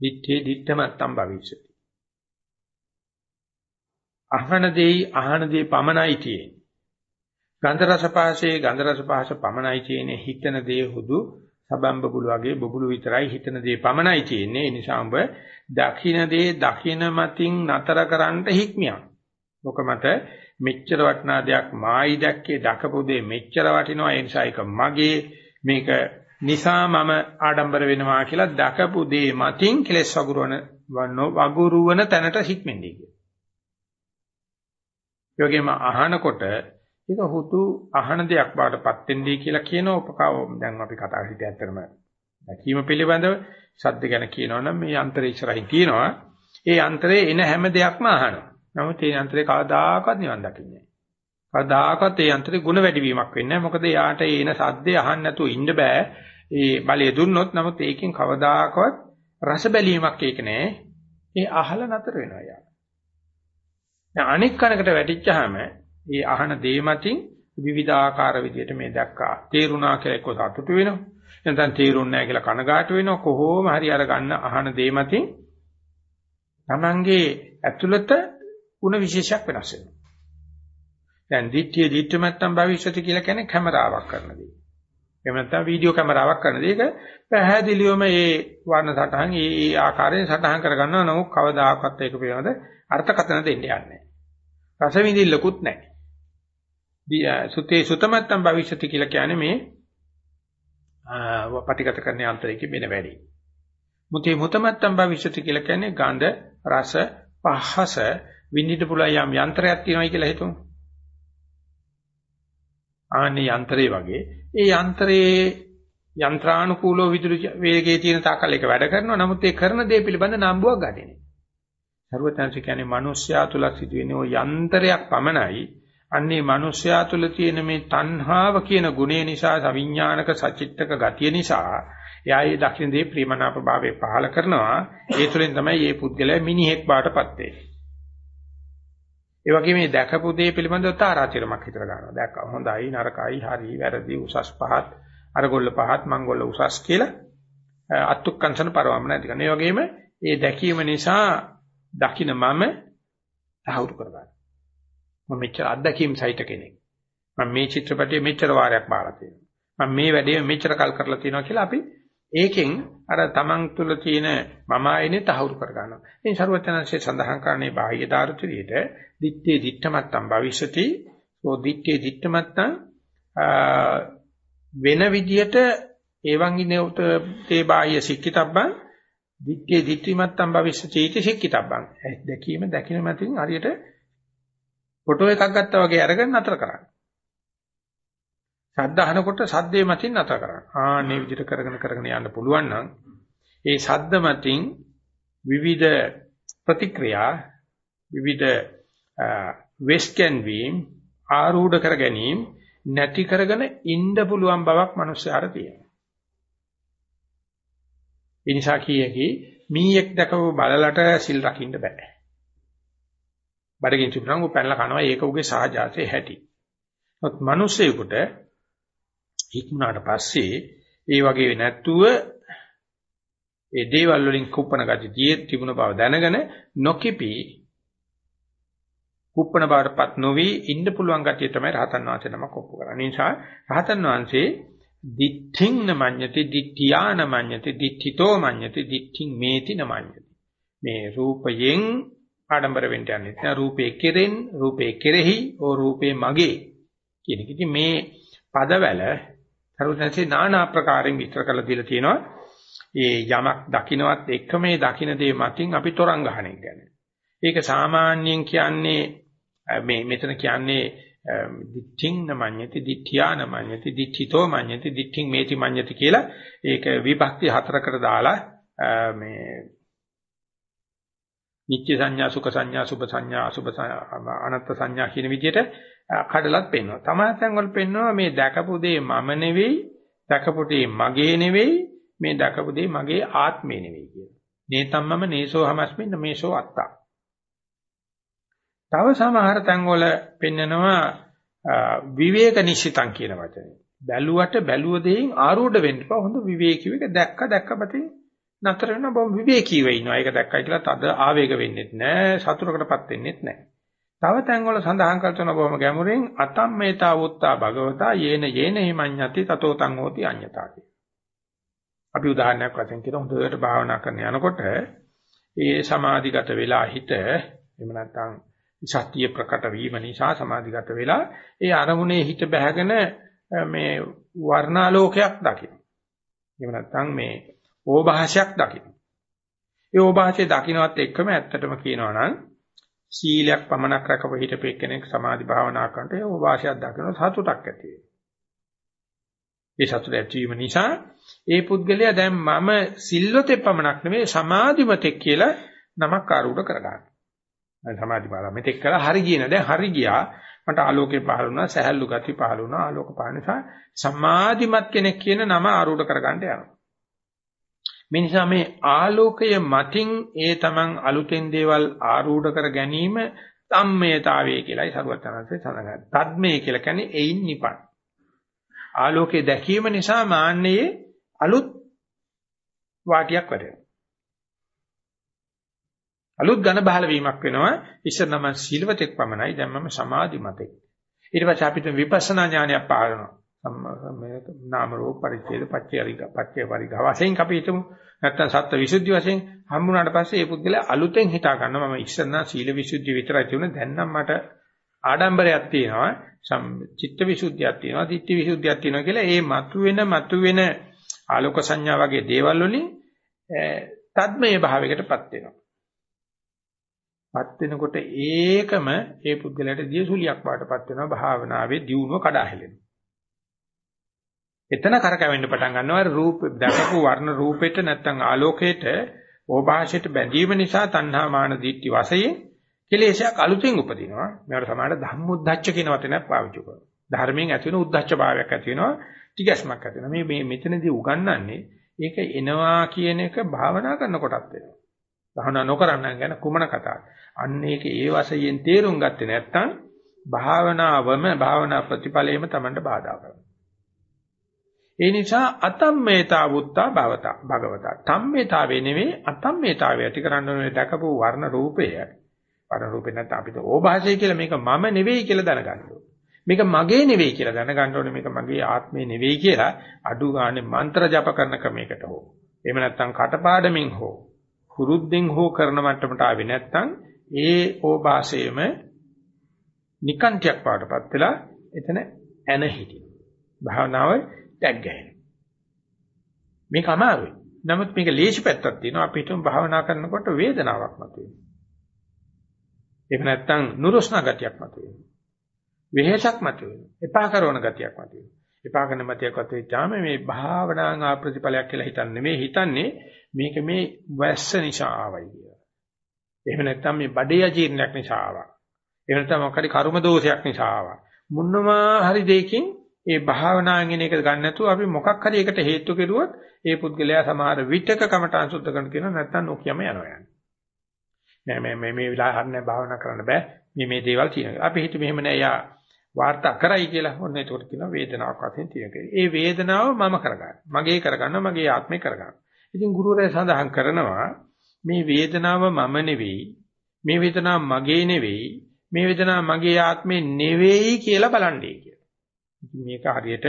S1: දිත්තේ දිත්තමත්තම් භවිෂති. අහන දෙයි අහන දෙයි පමණයි තියෙන්නේ. ගන්ධ රස පහසේ ගන්ධ රස පහස පමණයි තියෙන්නේ හිතන දේ හුදු සබම් බබුළු වගේ බබුළු විතරයි හිතන දේ පමණයි තියෙන්නේ. ඒ නිසා උඹ දකින දේ දකින මතින් නතර කරන්න හික්මියක්. මොක මත මෙච්චර වටිනා දෙයක් මායි දැක්කේ දකපු දේ මෙච්චර වටිනවා ඒ නිසා ඒක මගේ මේක නිසා මම ආඩම්බර වෙනවා කියලා දකපු දේ මතින් කෙලස් වගුරුවන වගුරුවන තැනට හික්මෙන්නේ කියලා. යෝගෙම අහනකොට ඒක හුතු අහන දෙයක් බාටපත් වෙන්නේ කියලා කියන උපකාව දැන් අපි කතා කරලා ඉතින් ඇත්තටම දැකීම පිළිබඳව සද්ද ගැන කියනවනම් මේ යන්ත්‍රය ඉස්සරහින් තියෙනවා. ඒ යන්ත්‍රයේ එන හැම දෙයක්ම අහනවා. නමුත් ඒ යන්ත්‍රේ කවදාකවත් නිවන් දකින්නේ නැහැ. කවදාකවත් ඒ යන්ත්‍රේ ಗುಣ වැඩිවීමක් වෙන්නේ නැහැ. මොකද යාට එන සද්දේ අහන්න නැතුව ඉන්න බෑ. ඒ බලය දුන්නොත් නමුත් ඒකෙන් කවදාකවත් රස බැලීමක් ඒක නෑ. ඒ අහල නතර වෙනවා යා. දැන් අනික් කනකට වැටිච්චාම ඒ අහන දේ මතින් විවිධාකාර විදියට මේ දැක්කා. තේරුණා කියලා එක්ක සතුටු වෙනවා. නැත්නම් තේරුන්නේ නැහැ කියලා කනගාටු වෙනවා. කොහොම හරි අර ගන්න අහන දේ මතින් Tamange ඇතුළත ಗುಣ විශේෂයක් වෙනස් වෙනවා. දැන් දිට්ඨිය දිට්ඨමත්තම් භවිෂ්‍යති කියලා කියන්නේ කැමරාවක් කරන දේ. එහෙම නැත්නම් වීඩියෝ කැමරාවක් කරන දෙයක පැහැදිලිවම මේ වර්ණ සටහන් ඒ ආකාරයෙන් සටහන් කරගන්නවා නමුත් කවදාකවත් ඒක පිළිබඳ අර්ථකථන දෙන්න යන්නේ නැහැ. රස විඳිල්ලකුත් නැහැ. සුතේ සුතමත්තම් භවිෂති කියලා කියන්නේ මේ පටිගත කරන යන්ත්‍රයකින් වෙන වැඩි. මුතේ මුතමත්තම් භවිෂති කියලා කියන්නේ ගඳ රස පහස විඳින්න පුළුවන් යම් යන්ත්‍රයක් තියෙනවායි කියලා හිතමු. ආන්නේ යන්ත්‍රේ වගේ ඒ යන්ත්‍රයේ යන්ත්‍රානුකූලව විදුලි වේගයේ තියෙන තාකල් එක වැඩ කරනවා. නමුත් ඒ කරන දේ පිළිබඳ නම්බුවක් ගන්නේ නැහැ. සර්වඥාන්සේ කියන්නේ මිනිස්යා තුල සිදුවෙන ওই යන්ත්‍රයක් පමණයි. අන්නේ මිනිස්යා තුල තියෙන මේ තණ්හාව කියන ගුණය නිසා සවිඥානික සචිත්තක ගතිය නිසා එයා ඒ දක්ෂින දේ ප්‍රේමනාප භාවයේ පහල කරනවා. ඒ තුලින් තමයි මේ පුද්ගලයා මිනිහෙක් බාටපත් වෙන්නේ. ඒ වගේම මේ දැකපු දේ පිළිබඳව තාරාතිරමක් හිතර ගන්නවා. දැක්ක හොඳයි නරකයි හරි වැරදි උසස් පහත් අරගොල්ල පහත් මංගොල්ල උසස් කියලා අත්ුක්කංශන පරවම නැති කරන. ඒ වගේම ඒ දැකීම නිසා දකින්න මම තහවුරු කරගන්නවා. මම මෙච්චර අත්දැකීම් සහිත කෙනෙක්. මම මේ චිත්‍රපටයේ මෙච්චර වාරයක් බලලා තියෙනවා. මම මේ වැඩේ මෙච්චර කල් කරලා තියෙනවා කියලා අපි ඒකෙන් අර තමන් තුළ තියෙන මම ආයනේ තහවුරු කර ගන්නවා. ඉතින් ਸਰවඥාන්සේ සඳහන් කරන්නේ බාහ්‍ය ධාරුත්‍රියට දිත්තේ දිත්තමත්තම් භවිෂති. සෝ දිත්තේ දිත්තමත්තම් වෙන විදියට එවන් ඉනේත තේ බාහ්‍ය සික්කිතබ්බන් දිත්තේ දිත්‍තිමත්තම් භවිෂති ඉති සික්කිතබ්බන්. දැකීම දැකින මතින් හරියට ෆොටෝ එකක් ගත්තා වගේ අරගෙන නතර කරන්න. ශබ්ද අහනකොට ශබ්දේ මතින් නතර කරන්න. ආන්නේ විදිහට කරගෙන කරගෙන යන්න පුළුවන් නම් ඒ ශබ්ද මතින් විවිධ ප්‍රතික්‍රියා විවිධ වෙස්කන් වීම ආරූඪ කර ගැනීම නැති කරගෙන ඉන්න පුළුවන් බවක් මිනිස්යාට තියෙනවා. ඒ නිසා කීයකි මීයක් දැකව බලලට සිල් රකින්න බෑ. බඩගින් තිබුණා උ පැනලා කනවා ඒක උගේ සහජාතේ හැටි. නමුත් මිනිස්සෙකුට ඉක්ුණාට පස්සේ ඒ වගේ නැත්තුව ඒ දේවල් වලින් කුප්පන ගතිය තිබුණ බව දැනගෙන නොකිපි කුප්පන බවටපත් නොවි ඉන්න පුළුවන් ගතිය තමයි රහතන් වහන්සේ නමක් ඔප්පු කරන්නේ. ඒ නිසා රහතන් වහන්සේ දිඨින් නමඤ්ඤති දිඨියාන මඤ්ඤති දිඨිතෝ මඤ්ඤති දිඨින් මේති නමඤ්ඤති. මේ රූපයෙන් ආඩම්බර වෙන්න යන්නේ නැහැ. රූපේ කෙරෙන් රූපේ කෙරෙහි ඕ රූපේ මගේ කියන එක. ඉතින් මේ පදවල සරුවචනසේ নানা ආකාරයෙන් විස්තර කරලා දීලා තියෙනවා. ඒ යමක් දකින්නවත් එක්ක මේ දකින්න දේ මතින් අපි තරංග ගන්න එක ගැන. ඒක සාමාන්‍යයෙන් කියන්නේ මේ මෙතන කියන්නේ දිඨින් නමඤ්ඤති දිඨ්‍යාන මඤ්ඤති දිඨිතෝ මඤ්ඤති දිඨින් මේති මඤ්ඤති කියලා ඒක විභක්ති හතරකට දාලා මේ නිත්‍ය සංඥා සුඛ සංඥා සුභ සංඥා අසුභ අනත්ත් සංඥා කියන විදිහට කඩලත් පෙන්වනවා. තමාතෙන් වල පෙන්වනවා මේ දැකපු දේ මම නෙවෙයි, දැකපු දේ මගේ නෙවෙයි, මේ දැකපු දේ මගේ ආත්මේ නෙවෙයි කියලා. නේතම්මම නේසෝ හමස්මින් මේසෝ අත්තා. තව සමහර තැන් වල පෙන්නනවා විවේක නිශ්චිතං කියන වචනේ. බැලුවට බැලුව දෙයින් ආරූඪ වෙන්න බා හොඳ විවේකීව එක දැක්ක දැක්කපතින් නතර වෙනවා බොහොම විවේකීව ඉන්නවා. ඒක දැක්කයි කියලා තද ආවේග වෙන්නෙත් නැහැ, සතුටකටපත් වෙන්නෙත් නැහැ. තව තැන්වල සඳහන් කරන බොහොම ගැඹුරින් අතම්මේතා වුත්තා භගවතා යේන යේන හිමඤ්ඤති තතෝ තං හෝති අඤ්ඤතාති. අපි උදාහරණයක් වශයෙන් කියන හොඳට භාවනා කරන යනකොට ඒ සමාධිගත වෙලා හිත එහෙම නැත්නම් සත්‍ය ප්‍රකට වීම නිසා සමාධිගත වෙලා ඒ අරමුණේ හිත බැහැගෙන මේ වර්ණාලෝකයක් දකින්න. එහෙම නැත්නම් මේ ඕභාෂයක් දකින්න. ඒ ඕභාෂය දකින්නවත් එක්කම ඇත්තටම කියනවා නම් සීලයක් පමණක් රැකව හිටපු කෙනෙක් සමාධි භාවනා කරනට ඒ ඕභාෂයක් දකින්න සතුටක් ඇති වෙනවා. ඒ සතුට ඇතිවීම නිසා ඒ පුද්ගලයා දැන් මම සිල්වතේ පමණක් නෙමෙයි සමාධිමතෙක් කියලා නමක් ආරූඪ කරගන්නවා. සමාධි බාලා මෙතෙක් කළා හරි ගියේ නෑ දැන් හරි ගියා මට ආලෝකේ පහළ වුණා සහැල්ලු ගති පහළ වුණා ආලෝක පහළ නිසා සමාධිමත් කෙනෙක් කියන නම ආරූඪ කරගන්න යනවා මේ නිසා මේ ආලෝකය මතින් ඒ තමන් අලුතෙන් දේවල් ආරූඪ කර ගැනීම තම්මේතාවය කියලායි සරුවචනන්සේ සඳහන් තද්මේ කියලා කියන්නේ එයින් නිපන්. ආලෝකේ දැකීම නිසා මාන්නයේ අලුත් වාටියක් වැඩෙනවා. අලුත් ඝන බහල වීමක් වෙනවා. ඉස්සර නම් සීලවතෙක් පමණයි. දැන් මම සමාධිමතෙක්. ඊට පස්සේ අපිට විපස්සනා ඥානයක් පාරනවා. සම්මේ නාම රූප පරිච්ඡේද පච්චේරික පච්චේ පරිග වශයෙන් අපි හිතමු. නැත්තම් සත්ත්ව විසුද්ධි වශයෙන් හම්බුනාට පස්සේ මේ පුද්ගලයා අලුතෙන් හිතා ගන්නවා. මම ඉස්සෙල්ලා සීල විසුද්ධි විතරයි තිබුණේ. දැන් නම් මට ආඩම්බරයක් තියෙනවා. චිත්ත විසුද්ධියක් තියෙනවා. ditthi විසුද්ධියක් තියෙනවා කියලා ඒ මතුවෙන මතුවෙන ආලෝක සංඥා වගේ දේවල් වලින් තද්මේ භාවයකටපත් වෙනවා. පත් වෙනකොට ඒකම ඒ පුද්ගලයාට දියසුලියක් වාටපත් වෙනවා. භාවනාවේ දියුණුව කඩා හැලෙනවා. එතන කරකැවෙන්න පටන් ගන්නවා රූප දැකපු වර්ණ රූපෙට නැත්තම් ආලෝකයට ඕභාෂයට බැඳීම නිසා තණ්හා මාන දිට්ඨි වශයෙන් කෙලෙසයක් අලුතෙන් උපදිනවා. මේවට සමාන ධම්මොද්දච්ච කියන වචනයක් පාවිච්චි කරනවා. ධර්මයෙන් ඇති වෙන උද්දච්ච භාවයක් ඇති වෙනවා. ටිගැස්මක් ඇති වෙනවා. මේ මේ මෙතනදී උගන්වන්නේ ඒක එනවා කියන එක භාවනා කරනකොටත් වෙනවා. භාවනා නොකරන්න ගැන කුමන කතාවක්. අන්න ඒක ඒ වශයෙන් තේරුම් ගත්තේ නැත්නම් භාවනාවම භාවනා ප්‍රතිඵලයේම Tamanට බාධා කරනවා. ඒ නිසා අතම්මේතා වුත්තා භවතා භගවතා. තම්මේතාවේ නෙවෙයි අතම්මේතාවේ ඇති කරන්න ඕනේ දැකපු වර්ණ රූපය. වර්ණ රූපේ නැත්නම් අපිට ඕභාෂය කියලා මේක මම නෙවෙයි කියලා දැනගන්න මේක මගේ නෙවෙයි කියලා දැනගන්න ඕනේ. මේක මගේ ආත්මේ නෙවෙයි කියලා අඩු ගානේ මන්ත්‍ර ජප කරන ක්‍රමයකට හෝ. එහෙම නැත්නම් කටපාඩමින් හෝ. හුරුද්දෙන් හෝ කරන මට්ටමට ආවේ නැත්නම් ඒ ඕභාෂයේම නිකන්තියක් පාඩපත් වෙලා එතන ඇන හිටින භාවනාව ටැග් ගහන. මේක අමාරුයි. නමුත් මේක ලේසි පැත්තක් තියෙනවා. අපි හිතමු භාවනා කරනකොට වේදනාවක් මතුවෙනවා. එහෙම නැත්නම් නුරුස්නා ගතියක් මතුවෙනවා. වෙහෙසක් මතුවෙනවා. එපා කරන ගතියක් මතුවෙනවා. එපා කරන මතයක් වතේචාම මේ භාවනාංග ආප්‍රතිඵලයක් කියලා හිතන්නේ නෙමෙයි හිතන්නේ මේක මේ වැස්ස නිසා ආවයි කියලා. එහෙම නැත්නම් මේ බඩේ අජීර්ණයක් නිසා ආවා. එහෙම නැත්නම් මොකක්ද කර්ම දෝෂයක් නිසා ආවා. මුන්නමා හරි දෙයකින් ඒ භාවනාවෙන් එක ගන්න නැතුව අපි මොකක් හරි එකට හේතු කෙරුවොත් ඒ පුද්ගලයා සමහර විටක කමටහන් සුද්ධ කරන කියන නැත්තම් නොකියම යනවා යන්නේ. නෑ මේ මේ මේ විලා හරිනේ භාවනා කරන්න බෑ. මේ මේ දේවල් තියෙනවා. අපි හිතුවේ මෙහෙම නෑ යා වාර්තා කරයි කියලා. ඔන්න ඒකට කියනවා වේදනාවක් වශයෙන් තියෙනවා. ඒ වේදනාව මම කරගන්න. මගේ කරගන්න මගේ ආත්මේ කරගන්න. ඉතින් ගුරුවරයා සඳහන් කරනවා මේ වේදනාව මම නෙවෙයි. මේ වේදනාව මගේ නෙවෙයි. මේ වේදනාව මගේ ආත්මේ නෙවෙයි කියලා බලන්නේ කියලා. මේක හරියට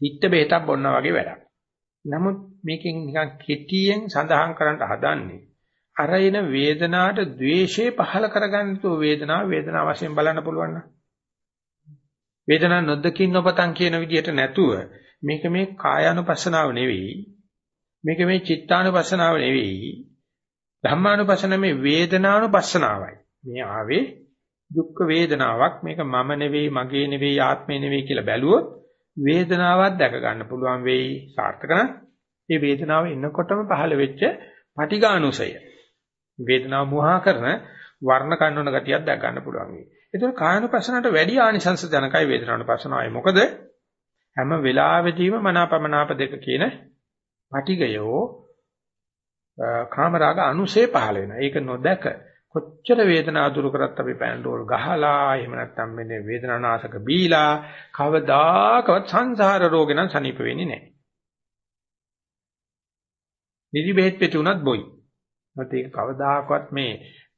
S1: පිට බෙහෙතක් බොන්නා වගේ වැඩක්. නමුත් මේකෙන් නිකන් කෙටියෙන් සඳහන් කරන්න හදන්නේ අර එන වේදනාවට ද්වේෂය පහල කරගන්න තු වේදනාව වේදනාව වශයෙන් බලන්න පුළුවන් නම්. වේදනාව නොදකින් නොපතන් කියන විදිහට නැතුව මේක මේ කායානුපස්සනාව නෙවෙයි. මේක මේ චිත්තානුපස්සනාව නෙවෙයි. ධම්මානුපස්සන මේ වේදනානුපස්සනාවයි. මේ ආවේ දුක් වේදනාවක් මේක මම නෙවෙයි මගේ නෙවෙයි ආත්මේ නෙවෙයි කියලා බැලුවොත් වේදනාවක් දැක ගන්න පුළුවන් වෙයි සාර්ථක නම් ඒ වේදනාව එනකොටම පහළ වෙච්ච පටිඝානුසය වේදනාව මුහා කරන වර්ණ කන්නන ගතියක් දැක ගන්න පුළුවන් වෙයි. ඒතර කායනුපස්සනට වැඩි ආනිසංස ජනකයි වේදනානුපස්සනාවයි. මොකද හැම වෙලාවෙදීම මනාපමනාප දෙක කියන පටිඝයෝ කාමරාග අනුසේ පහළ වෙනවා. ඒක නොදක කොච්චර වේදනාව දුරු කරත් අපි පැන්ඩෝල් ගහලා එහෙම නැත්නම් මෙන්න වේදනානාශක බීලා කවදාකවත් සංසාර රෝගේ නම් සනීප වෙන්නේ නැහැ. නිදි බෙහෙත් පෙති උනත් බොයි. නැත්නම් ඒක කවදාකවත් මේ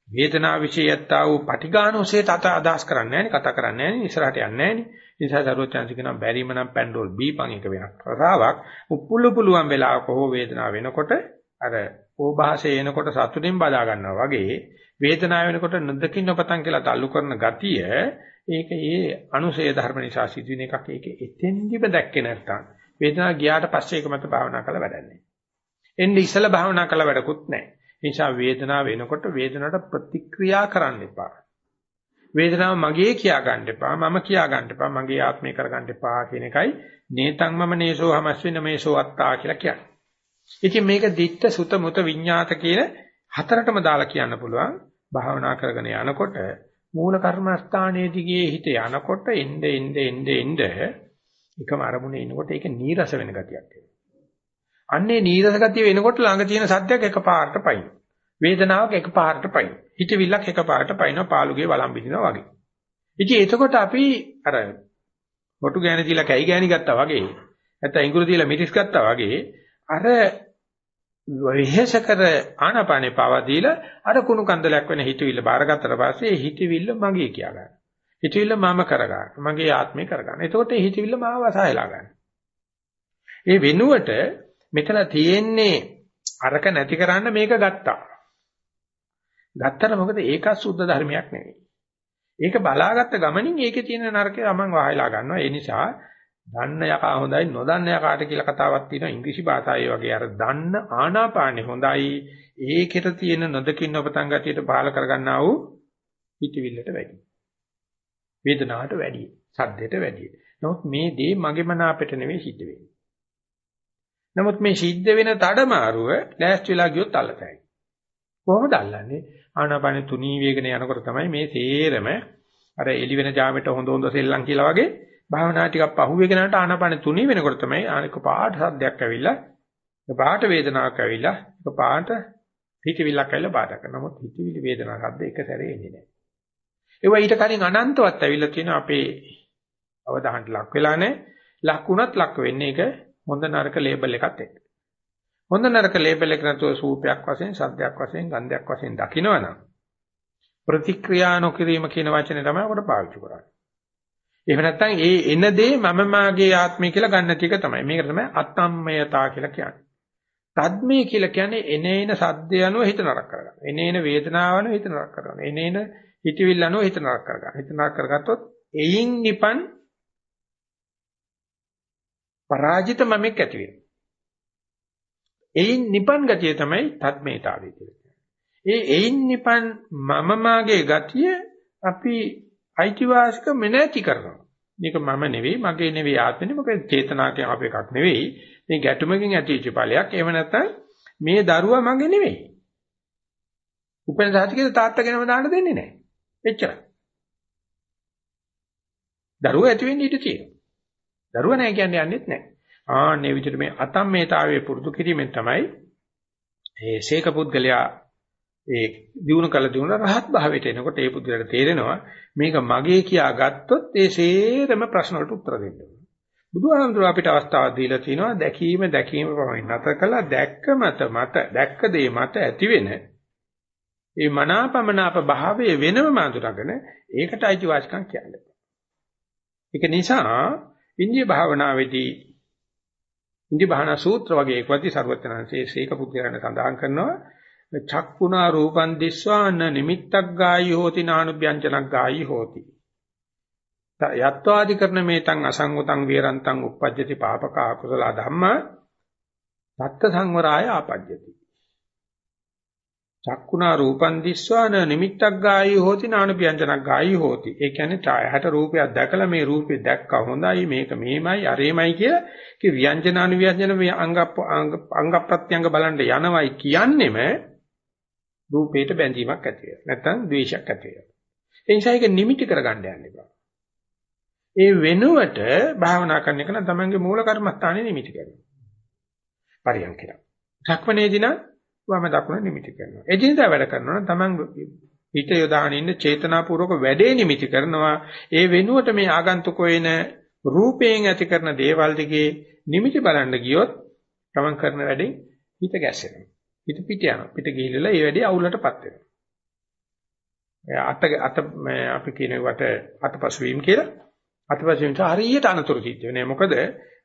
S1: වේදනාව විශේෂයත්තා වූ පටිඝානෝසේ තත අදහස් කරන්නේ නැහැ කතා කරන්නේ නැහැ ඉස්සරහට යන්නේ නැහැ නිසා සරුවචාන්සි කියනවා බැරිම නම් පැන්ඩෝල් බීපන් එක වෙනක් රසාවක් උපුළු පුළුවන් වෙලාවක හෝ වේදනාව වෙනකොට අර ඕභාසය එනකොට සතුටින් බදා ගන්නවා වගේ වේදනාව වෙනකොට නොදකින් නොපතන් කියලා තල්ලු කරන ගතිය ඒක ඒ අනුසය ධර්ම නිසා සිදුවෙන එකක් ඒක එතෙන්දිම දැක්කේ නැත්තම් වේදනාව ගියාට පස්සේ ඒක මත භාවනා කළ වැඩක් නැහැ. එන්නේ ඉස්සලා භාවනා කළ වැඩකුත් නැහැ. ඒ නිසා වේදනාව වෙනකොට වේදනාවට ප්‍රතික්‍රියා කරන්න එපා. වේදනාව මගේ කියා ගන්න එපා මම කියා ගන්න එපා මගේ ආත්මය කර ගන්න එපා කියන එකයි නේතං මම නේසෝ හමස්වින මේසෝ අත්තා කියලා කියන්නේ. ඉතින් මේක ditta sutta muta විඤ්ඤාත කියන හතරටම දාලා කියන්න පුළුවන්. භාවනා කරගෙන යනකොට මූල කර්මස්ථානයේ දිගේ හිත යනකොට එnde එnde එnde එnde එකම අරමුණේ ඉනකොට ඒක නීරස වෙන ගතියක් එනවා. අන්නේ නීරස ගතිය වෙනකොට ළඟ තියෙන සත්‍යයක් එකපාරට පයින්. වේදනාවක් එකපාරට පයින්. හිතවිල්ලක් එකපාරට පයින්නවා පාළුගේ වළම් බිඳිනවා වගේ. ඉතින් එතකොට අපි අර හොටු ගෑණි දීලා කැයි ගෑණි ගත්තා වගේ නැත්නම් ඉඟුරු දීලා මිරිස් ගත්තා වගේ අර වෙහෙස කර ආනාපානේ පාවා දීලා අර කුණු කන්දලයක් වෙන හිතවිල්ල බාරගත්තට පස්සේ ඒ හිතවිල්ල මගේ කියා ගන්න. හිතවිල්ල මම කරගන්න. මගේ ආත්මේ කරගන්න. එතකොට ඒ හිතවිල්ල මාව වසහයලා ගන්න. ඒ වෙනුවට මෙතන තියෙන්නේ අරක නැති කරන්න මේක ගත්තා. ගත්තට මොකද ඒක සුද්ධ ධර්මයක් නෙවෙයි. ඒක බලාගත්ත ගමනින් ඒකේ තියෙන නරකේ අමං වහයලා ගන්නවා. ඒ නිසා දන්න යකා හොඳයි නොදන්න යකාට කියලා කතාවක් තියෙනවා. ඉංග්‍රීසි භාෂාවේ වගේ අර දන්න ආනාපානෙ හොඳයි. ඒකෙට තියෙන නොදකින් ඔබතන් ගතියට පහල කරගන්නා වූ හිතවිල්ලට වැඩි වේදනාවට වැඩි සද්දයට වැඩි නමුත් මේ දේ මගේ මන අපිට නෙවෙයි සිද්ධ වෙන්නේ. නමුත් මේ සිද්ධ වෙන තඩමාරුව ලෑස්ති වෙලා ගියොත් අල්ලතයි. කොහොමද අල්ලන්නේ? ආනාපානෙ තුනී වේගන යනකොට තමයි මේ තේරම අර එලි වෙන ජාමෙට හොඳ හොඳ සෙල්ලම් කියලා වගේ භාවනා ටිකක් පහුවෙගෙන යනට ආනාපාන තුනී වෙනකොට තමයි අනික පාට සද්දයක් ඇවිල්ලා එක පාට වේදනාවක් ඇවිල්ලා එක පාට හිතවිල්ලක් ඇවිල්ලා බාධා කරනවා. නමුත් හිතවිලි වේදනා සද්ද එක සැරේ එන්නේ නැහැ. ඒවා ඊට කලින් අනන්තවත් ඇවිල්ලා තියෙන අපේ අවධානයට ලක් වෙලා නැහැ. ලක්ුණත් ලක් වෙන්නේ ඒක හොඳ නරක ලේබල් එකත් එක්ක. හොඳ නරක ලේබල් එක නැතුව සූපයක් වශයෙන්, සද්දයක් වශයෙන්, ගන්ධයක් වශයෙන් දකිනවනම් ප්‍රතික්‍රියා නොකිරීම කියන වචනේ තමයි අපට පාවිච්චි කරන්නේ. එහෙම නැත්නම් ඒ එන දේ මම මාගේ ආත්මය කියලා ගන්න ටික තමයි. මේක තමයි අත්තම්මයතා කියලා කියන්නේ. තද්මේ කියලා කියන්නේ එන එන සද්දය අනුව හිත නරක කරගන්න. එන එන වේදනාව අනුව හිත නරක කරගන්න. එන එන හිතවිල්ල අනුව හිත නරක කරගන්න. හිත නරක කරගත්තොත් එයින් නිපන් පරාජිත මමෙක් ඇති වෙනවා. එයින් නිපන් ගතිය තමයි තද්මේතාවය කියලා කියන්නේ. ඒ එයින් නිපන් මම මාගේ ගතිය අපි අයිතිවාසිකම නැති කරනවා. මේක මම නෙවෙයි, මගේ නෙවෙයි ආත්මෙ මොකද චේතනාකේ අප එකක් නෙවෙයි. මේ ගැටුමකින් ඇතිවෙච්ච ඵලයක්. එහෙම නැත්නම් මේ දරුවා මගේ නෙවෙයි. උපෙන් සාතිකේ තාත්තගෙනම දාන්න දෙන්නේ නැහැ. එච්චරයි. දරුවා ඇති වෙන්න ඉඩ තියෙනවා. දරුවා නැහැ කියන්නේ යන්නේත් නැහැ. ආන්නේ විදිහට මේ අතම්මේතාවයේ පුරුදු කිරීමෙන් තමයි ඒ ශේක පුද්ගලයා ඒ දිනු කළ දිනු රහත් භාවයට එනකොට ඒ පුදුරට තේරෙනවා මේක මගේ කියා ගත්තොත් ඒ සේරම ප්‍රශ්න වලට උත්තර දෙන්න ඕනේ. බුදුහාමුදුරුව අපිට අවස්ථාවක් දීලා තිනවා දැකීම දැකීම පමණින් නැතර කළා දැක්ක මත මත දැක්ක දේ මත ඇතිවෙන ඒ මනාපමනාප භාවයේ වෙනම අඳුරගෙන ඒකට අයිතිවාසිකම් කියන්නේ. ඒක නිසා ඉන්දිය භාවනාවේදී ඉන්දිය භාවනා සූත්‍ර වගේ එක්වදී ਸਰවඥාන්සේ සීක පුද්ගලයන් සඳහන් කරනවා චක්කුණා රූපං දිස්වාන නිමිත්තක් ගායි හෝති නානුභ්‍යංජනක් ගායි හෝති. යත්වාදි කරන මේතං අසංගතං වේරන්තං uppajjati පාපක අකුසල ධම්ම තත්ත සංවරාය ආපජ්ජති. චක්කුණා රූපං දිස්වාන නිමිත්තක් ගායි හෝති නානුභ්‍යංජනක් ගායි හෝති. ඒ කියන්නේ ඡායහට රූපයක් දැකලා මේ රූපේ දැක්කා හොඳයි මේක මෙහෙමයි අරේමයි කියලා. කි ව්‍යංජනානු ව්‍යංජන අංග අංග ප්‍රත්‍යංග බලන්න යනවයි කියන්නෙම රූපේට බැඳීමක් ඇති වෙනවා. නැත්නම් ද්වේෂයක් ඇති වෙනවා. ඒ නිසා ඒක නිමිටි කරගන්න යන්න එපා. ඒ වෙනුවට භාවනා කරන එක නම් තමන්ගේ මූල කර්මස්ථානේ නිමිටි කරනවා. පරියන්කය. ධක්මනේදී නම් වම දකුණ නිමිටි කරනවා. එදිනදා වැඩ කරනවා නම් තමන් හිත යොදාගෙන ඉන්න චේතනාපූර්වක වැඩේ නිමිටි කරනවා. ඒ වෙනුවට මේ ආගන්තුක වෙන රූපයෙන් ඇති කරන දේවල් දිගේ නිමිටි බලන්න ගියොත් තමන් කරන වැඩේ හිත ගැස්සෙනවා. පිට පිට යනවා. පිට ගිහිල්ලා ඒ වැඩේ අවුලටපත් වෙනවා. අත අත අපි කියන වට අතපසු වීම කියලා අතපසු වීම හරියට අනතුරු සිද්ධ වෙනවා. මොකද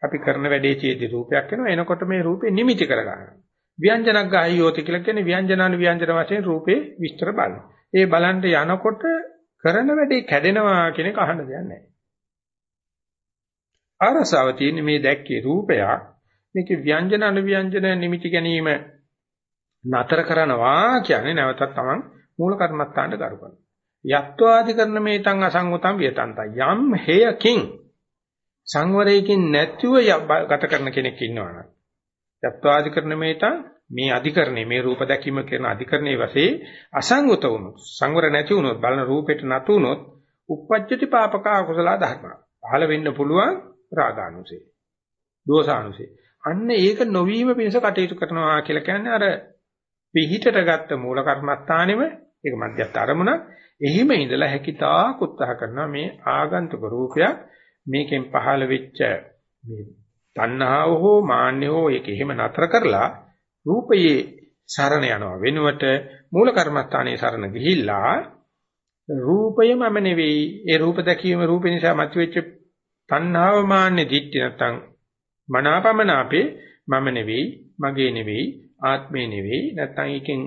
S1: අපි කරන වැඩේ චේති රූපයක් වෙනවා. එනකොට මේ රූපේ නිමිති කරගන්නවා. ව්‍යංජනක් ගායියෝති කියලා කියන්නේ ව්‍යංජනානු ව්‍යංජන වශයෙන් රූපේ විස්තර බලනවා. ඒ බලන්න යනකොට කරන වැඩේ කැඩෙනවා කියන එක අහන්න දෙයක් නැහැ. ආරසාව තියෙන්නේ මේ දැක්කේ රූපයක් මේකේ ව්‍යංජන අනුව්‍යංජන නිමිති ගැනීම නතර කරනවා කියන්නේ නැවතත් තමන් මූල කර්මස්ථානට කරු කරනවා. යත්වාදි කරන මේතං අසංගතං වියතන්ත යම් හේයකින් සංවරයකින් නැතිව ගත කරන කෙනෙක් ඉන්නවනම් යත්වාදි කරන මේතං මේ අධිකරණේ මේ රූප දැකීම කරන අධිකරණේ වශයෙන් අසංගත වුණොත් සංවර නැති වුණොත් බලන රූපෙට නතු වුණොත් uppajjati papaka akusala dharma පහළ වෙන්න පුළුවන් රාගානුසේ දෝසානුසේ අන්න ඒක නොවීම පිණිස කටයුතු කරනවා කියලා කියන්නේ අර පිහිටට ගත්ත මූල කර්මස්ථානෙම ඒක මධ්‍යස්ථ අරමුණ එහිම ඉඳලා හැකිතාක් උත්සාහ කරනවා මේ ආගන්තුක රූපයක් මේකෙන් පහළ වෙච්ච මේ තණ්හාව හෝ මාන්නය හෝ ඒක එහෙම නතර කරලා රූපයේ සරණ යනවා වෙනුවට මූල කර්මස්ථානයේ සරණ ගිහිල්ලා රූපය මම නෙවෙයි. ඒ රූප දැකීම රූප නිසා මතුවෙච්ච තණ්හාව මාන්නේ දිට්ඨි නැත්තම් මනාපමනාපේ මම නෙවෙයි, මගේ නෙවෙයි, ආත්මේ නෙවෙයි. නැත්තම් එකෙන්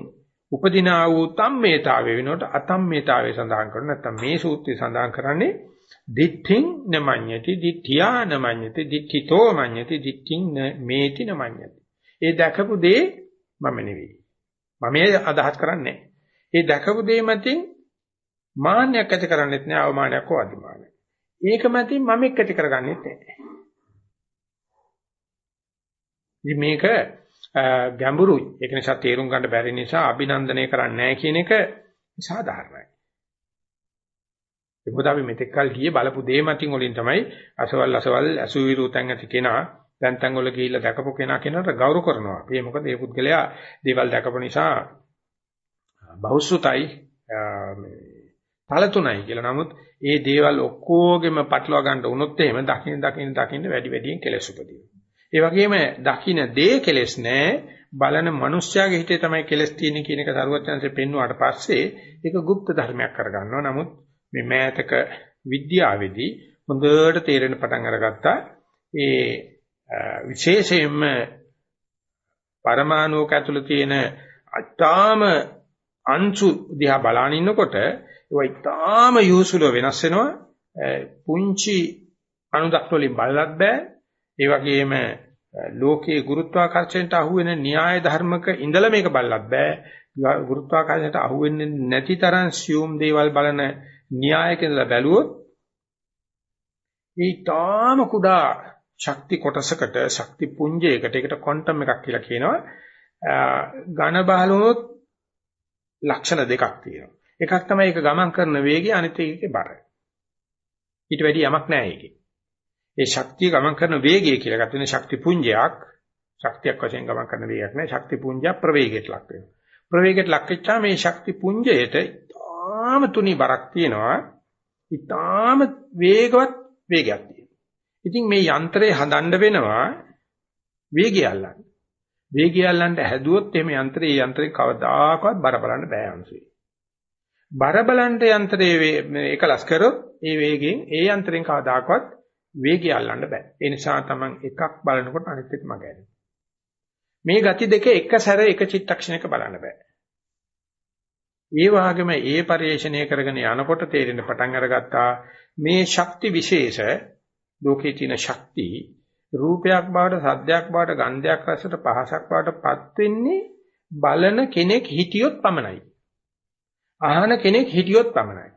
S1: උපදිනා වූ තම්මේතාවය වෙනකොට අතම්මේතාවය සඳහන් කරන නැත්තම් මේ සූත්‍රය සඳහන් කරන්නේ දිට්ඨින් නමඤ්ඤති දිට්ඨියා නමඤ්ඤති දිට්ඨිතෝ මඤ්ඤති දිට්ඨින් මේති නමඤ්ඤති. ඒ දැකපු දේ මම නෙවෙයි. මම අදහස් කරන්නේ ඒ දැකපු දේ මතින් මාන්නයක් ඇති කරන්නේත් නෑ අවමානයක් හෝ අදිමානයක්. ඒක මතින් මම එක් ඇති කරගන්නෙත් නෑ. ඉතින් මේක ගැඹුරුයි. ඒක නිසා තේරුම් ගන්න බැරි නිසා අභිනන්දනය කරන්නේ නැහැ කියන එක සාධාරණයි. මොකද අපි මෙතෙක් කල් ගියේ බලපු දේ මතින් වලින් තමයි අසවල් අසවල් අසුවිරු තැන් ඇති කෙනා දැන් තැන් වල ගිහිල්ලා දැකපු කෙනා කෙනාට ගෞරව කරනවා. ඒ මොකද ඒ පුද්ගලයා දේවල් දැකපු නිසා බහුසුතයි පළතුණයි කියලා. නමුත් ඒ දේවල් ඔක්කොගෙම පටලවා ගන්න උනොත් එහෙම දකින්න දකින්න දකින්න වැඩි වැඩියෙන් කෙලස් උපදිනවා. ඒ වගේම දකින්න දේ කෙලස් නෑ බලන මිනිස්යාගේ හිතේ තමයි කෙලස් තියෙන්නේ කියන එක සරුවචනසේ පෙන්වුවාට පස්සේ ඒක গুপ্ত ධර්මයක් කරගන්නවා. නමුත් මේ මෑතක විද්‍යාවේදී හොඳට තේරෙන පටන් අරගත්තා ඒ විශේෂයෙන්ම පරමාණුක ඇතුළේ තියෙන අටාම අංශු දිහා බලන ඉන්නකොට ඒවා ඉතාම යොසුලව වෙනස් වෙනවා පුංචි අණුදක් වලින් බලලත් බෑ ඒ වගේම ලෝකයේ ගුරුත්වාකර්ෂණයට අහු වෙන න්‍යාය ධර්මක ඉඳලා මේක බලලත් බෑ. ගුරුත්වාකර්ෂණයට අහු වෙන්නේ නැති තරම් සියුම් දේවල් බලන න්‍යායක ඉඳලා බැලුවොත් ඒ තාම කුඩා ශක්ති කොටසකට ශක්ති පුංජයකට ඒකට ක්වොන්ටම් එකක් කියලා කියනවා. ඝන බහලුනොත් ලක්ෂණ දෙකක් තියෙනවා. එකක් තමයි ඒක ගමන් කරන වේගය අනිත් එකේ බර. ඊට වැඩි යමක් නැහැ ඒකේ. ඒ ශක්තිය ගමන් කරන වේගය කියලා ගන්න ශක්ති පුංජයක් ශක්තියක් වශයෙන් ගමන් කරන වේගයක් නෑ ශක්ති පුංජය ප්‍රවේගයට ලක් වෙනවා. ප්‍රවේගයට ලක් වෙච්චා මේ ශක්ති පුංජයට ඉතාම තුනි බරක් තියෙනවා. ඉතාම වේගවත් වේගයක් තියෙනවා. ඉතින් මේ යන්ත්‍රය හදන්න වෙනවා වේගය අල්ලන්න. වේගය අල්ලන්න හැදුවොත් එහෙම යන්ත්‍රයේ යන්ත්‍රේ කවදාකවත් බර බලන්න බෑ අංශේ බර බලන්න යන්ත්‍රයේ එකලස් කරොත් ඒ වේගයෙන් ඒ යන්ත්‍රයෙන් කවදාකවත් වේගය අල්ලන්න බෑ. ඒ නිසා තමන් එකක් බලනකොට අනිත් එක මග මේ ගති දෙක එක සැර එක චිත්තක්ෂණයක බලන්න බෑ. ඒ වගේම ඒ පරිශ්‍රණය කරගෙන යනකොට තේරෙන පටන් අරගත්තා මේ ශක්ති විශේෂ ලෝකේ තියෙන ශක්ති රූපයක් බවට සද්දයක් බවට ගන්ධයක් රසට පහසක් බවට පත් වෙන්නේ බලන කෙනෙක් හිටියොත් පමණයි. අහන කෙනෙක් හිටියොත් පමණයි.